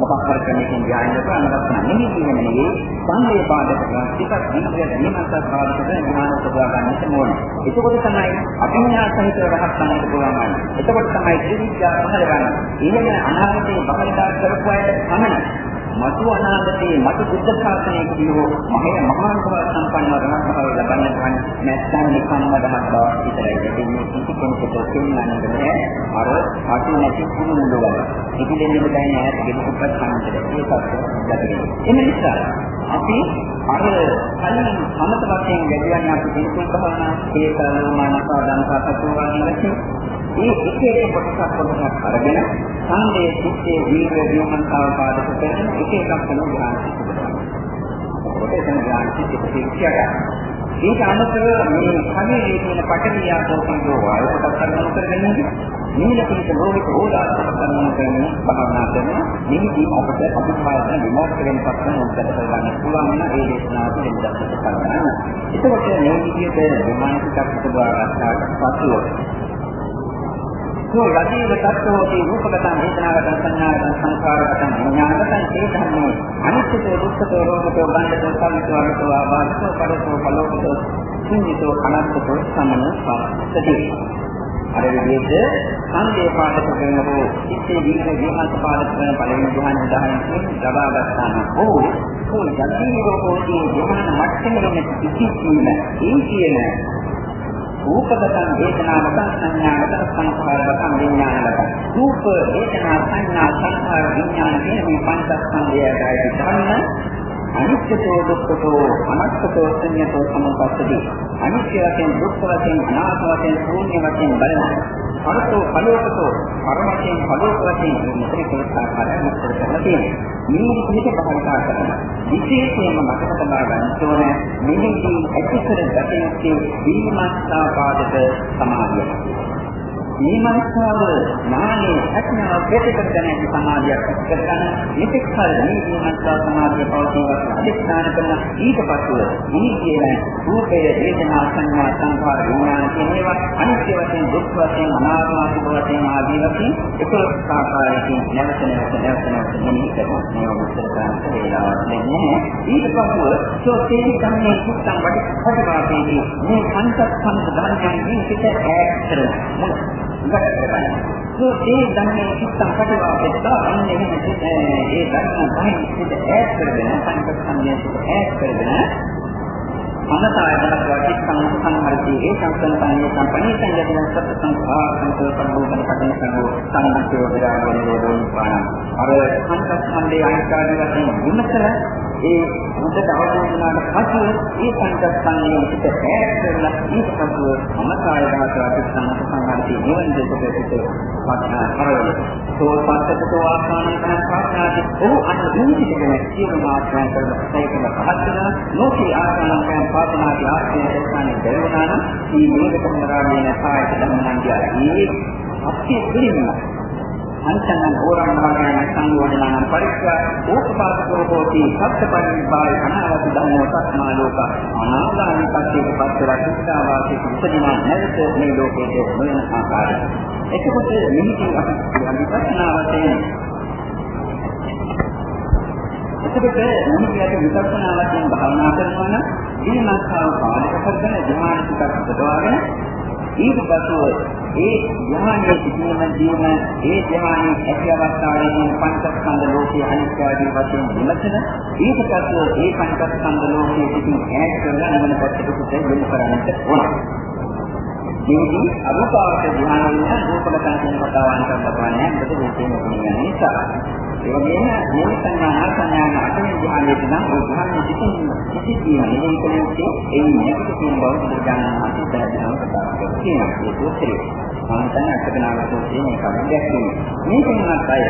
මොකක් හරි කෙනකින් ධ්‍යානය කරනවත් නෙමෙයි කියන්නේ නෙවෙයි සංවේ පාදක කරන ටිකක් විදියට නිමස්සක් පාදක කරන ධ්‍යාන උපදවා ගන්නට ඕනේ. එතකොට තමයි අභිඥා සහිතව රහත් වෙන්නට පුළුවන්. එතකොට තමයි ත්‍රිවිධ පහළ ගන්න. ඊළඟ අනාගතයේ බහලදා කරපු අයට පමණ මතු අනාගතයේ මතු බුද්ධ ශාසනය කියෝ මහේ මහාන්තව සම්පන්න රහතව ලබන්න ගන්න නැත්නම් නිකම්ම දහස් බවක් විතරයි. ඒකෙන් කිසි කෙනෙකුට කියන්නන්න බෑ. අර අතු නැති කුණු වල. ඉතින් දෙන්න බෑ නෑ ගෙඩිකුප්පත් සම්මතද. ඒකත් එන නිසා අපි අර කලින් සමත වශයෙන් ගැදියන්නේ අපි පිළිතුරු භාවනා ඒ කරන මානසා දන්සාපතු වගේ ඒ එක එක කොටසක් කොටසක් අරගෙන සංදේ සිත්තේ වීර්ය විමන්තාව පාදක කරන එක එකක් වෙන ධ්‍යාන සිද්ධ කොට එතන ධ්‍යාන සිද්ධ පිළිසියට ඊට අමතරව මේ කමේ තියෙන පටලියා කෝපන්දෝ වායු කොටස් කරන කරගෙන නිල පිට ලෝහිත ඕලාසක කරන කරන භාවනා කරන නිදි අපට අභිපාදන විමෝචන වෙන පස්සෙන් උත්තර කරගන්න පුළුවන් වෙන ඒ දේශනාව දෙන්නත් කරගන්න. එතකොට මේ විදිහට විමානික කප්පිට බාරගත්තාට පසුව සෝ යදීව තත්ත්වෝති රූපගතං වේදනාගතං සංඥාගතං සංස්කාරගතං විඥානගතං ඒ ධර්මෝ අනිත්‍යතෝ දුක්ඛතෝ රෝගතෝ බන්ධතෝ සම්මිතෝ අනිතෝ ආවාසෝ පරතෝ පලෝකතෝ ශුන්‍යතෝ අනත්තතෝ සමන සාස්තති අර විදිහට සංදේ පාඩක කරනකොට ඉස්සේ දීර්ඝ විහාර පාඩක කරන පළවෙනි ධ්‍යාන උදාහරණයක් ලබා ගන්නා ඕ සෝ යදීව කෝටි ධ්‍යාන මට්ටමේ කිසි කියන ඒ කියන රූපගතං වේදනාවතං සංඥාවතං සංඛාරවතං විඥානවතං රූප වේදනා සංඥා සංඛාර විඥාන කියන මේ පංචස්කන්ධයයි ධර්ම අනිත්‍යතෝ දුක්ඛතෝ අනාත්මතෝ සංයතෝ සමුපස්සති අනිත්‍ය වශයෙන් දුක්ඛ වශයෙන් අනාත්ම වශයෙන් ශූන්‍ය වශයෙන් බලන පරතෝ ඵලෝකතෝ පරමයෙන් ඵලෝක වශයෙන් මෙතන කොටසක් විස්තර කරලා තියෙනවා මේ විදිහට භාවිතා කරනවා. විශේෂයෙන්ම මතක තබා ගන්න ඕනේ මෙහිදී ඇතිකර ගත යුත්තේ විමර්ශනාපාදක සමාධිය. මීමන්සාව ඥානයේ අඥාන ප්‍රතිකර දැනෙන සමාධියක් කරගන්න මෙතෙක් කල මේ මීමන්සා සමාධිය පවතිනවත් අධිෂ්ඨාන කරන ඊට පසුව මේ කියන රූපය වේදනා සංඥා සංඛාර විඥාන කියන ඒවා අනිත්‍ය වශයෙන් දුක් වශයෙන් අනාත්ම වශයෙන් ආදී වශයෙන් එකලස් ආකාරයකින් නැවත නැවත නැවත නැවත මෙහි කරනවා. මේවා විස්තර කරන්න වේලාවක් නැහැ. ඊට පසුව සෝතේ ධම්මේ කුත්තම් වඩ පරිවාපේදී මේ පංචස්කන්ධ ධර්මයන් පිට ඈත් කරනවා. ඉවත් කරගන්න. ඒ ධර්මයේ චිත්තම් කටවාපෙත්තා අන්නේ ඒ ධර්ම පහින් සිට ඈත් කරගෙන පංචස්කන්ධයෙන් ඈත් කරගෙන අනතාය බලවත් චිත්තම් සංහරති ඒ සංසන්තන්නේ සම්පණී සංයතන සත්‍ය සංඛා සංකල්ප සම්බෝධන කටන කරනෝ සම්මතෝ විරාගන දෝන පාන අර පංචස්කන්ධයේ අනිකාදී වශයෙන් විමසලා ඒ හොඳට අවබෝධ වුණාට පසු ඒ පංචස්කන්ධයෙන් පිට ඈත් කරලා ඊට පසුව අමතාය ධාතු අතිසංස සංහාරති නිවන දෙකට පිට පටනා කරවල. සෝ පස්සතෝ ආසනන කරන ප්‍රාර්ථනාදී ඔහු අන්න දුනිතිකම සියලු මාත්‍රයන් කරන සයිකල පහත්කන ලෝකී ආසනන කරන ප්‍රාර්ථනාදී ආශ්‍රය දක්වන්නේ දෙවනා නම් මේ මේක කරනාගෙන සායත ධම්මනන්දියා. ඒ අපේ පිළිමයක් අන්තංගන් ඕරං භාගයන් සංයෝජනං පරික්ඛා ඕපපාදකෝ හෝති සත්පරිපාය අනාවත ධම්මෝ සත්මා ලෝක අනාගාමී පස්සේ පස්සේ රක්ෂා වාසී උපදිනා නැවත මේ ලෝකයේ මොන ආකාරය. එතකොට මෙහිදී අපි විපස්සනා වශයෙන්. එතකොට මෙහිදී විපස්සනා වශයෙන් භාවනා කරනවා නම් ඊමත්තාව පාදක කරගෙන ධ්‍යාන ටිකක් උපදවාගෙන ඊට පස්ව ඒ ධ්‍යානයේ සිටීම දීම ඒ ධ්‍යානයේ ඇති අවස්ථාවේදී පංචස්කන්ධ ලෝකයේ අනිත්‍ය ආදී වශයෙන් විමසන ඊට පස්ව ඒ පංචස්කන්ධ ලෝකයේ සිටින ඈත් කරලා නිවන පැත්තට යොමු කරන්නට ඕන. මේකී අරූපාවච ධ්‍යානයෙන් රූපලකන කියන කතාවන් කරලා නැහැ. මොකද රූපේ නොපෙනෙන නිසා. ඒ වගේම මේ සංඥා සංඥාන අටවෙනි ධ්‍යානයේදී නම් ඒ ධ්‍යානයේ සිටින සිටින නිරන්තරයේ ඒ නැගිට තියෙන බව බුදුදානහත් පැහැදිලිව කතා කරලා තියෙනවා. ඒ සූත්‍රය. මම හිතන්නේ අටකනාවට සූත්‍රයේ මේ කරුණ දැක්වෙන්නේ. මේ කෙනාත් අය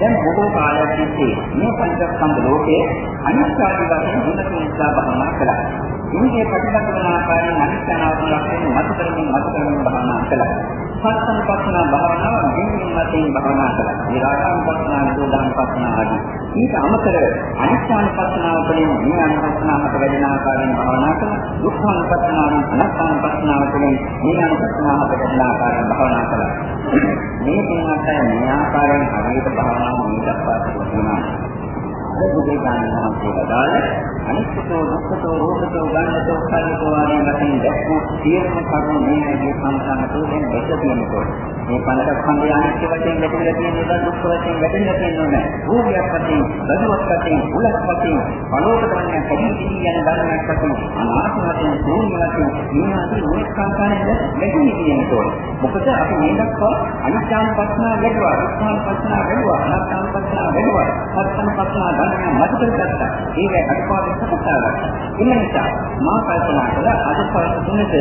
දැන් බොහෝ කාලයක් තිස්සේ මේ පංචස්කන්ධ ලෝකයේ අනිත්‍යවාදී වශයෙන් හොඳට නිසා භවනා කළා. ඉන්නේ ප්‍රතිපද කරන ආකාරයෙන් අනිත්‍යනාවන ලක්ෂණ මත කරමින් මත කරමින් භවනා කළා. සත්සංපස්සන භාවනාව මෙන්න වශයෙන් භවනා කළා. විරාගානුපස්සනා, නිරෝධානුපස්සනා ආදී. ඊට අමතරව අනිත්‍යානුපස්සනාව තුළින් මේ අනුපස්සනාවට වැඩෙන ආකාරයෙන් භවනා කළා. දුක්ඛානුපස්සනාවෙන් අනාත්මානුපස්සනාව තුළින් මේ අනුපස්සනාවට වැඩෙන ආකාරයෙන් භවනා කළා. මේ තුනට මේ ආකාරයෙන් හරියට භවනා මේ දක්වා තිබුණා. අද බුදේ ගාන මහන්සියලා අනිත්‍යතෝ දුක්ඛතෝ රෝගතෝ ගන්නතෝ කල්පතෝ ආදී වශයෙන් දැක්වූ සියලුම කරුණු මේ ඇගේ සම්සාරතෝ දැන් දැක තියෙනකොට මේ පංචස්කන්ධය අනිත්‍ය වශයෙන් වැටෙලා තියෙන නිසා දුක්ඛ වශයෙන් වැටෙලා තියෙනව නෑ රූපයක් වශයෙන් බදුවක් වශයෙන් උලක් වශයෙන් පලෝකට වන්නේ කැදී යන ධර්මයක් වශයෙන් අනාත්ම වශයෙන් ශූන්‍ය වශයෙන් මේ ආදී මොනික සංකාරයෙන් වැටෙන්නේ කියනකොට මොකද අපි මේ දක්වා අනිත්‍යානුපස්සනා වැඩුවා දුක්ඛානුපස්සනා වැඩුවා අනාත්මානුපස්සනා වැඩුවා සත්‍යනුපස්සනා ධර්මයන් මත කරගත්තා ඒක අඩපාඩු සකසා ගන්නවා. ඒ නිසා මා කල්පනා කළා අද පස්සේ තුනට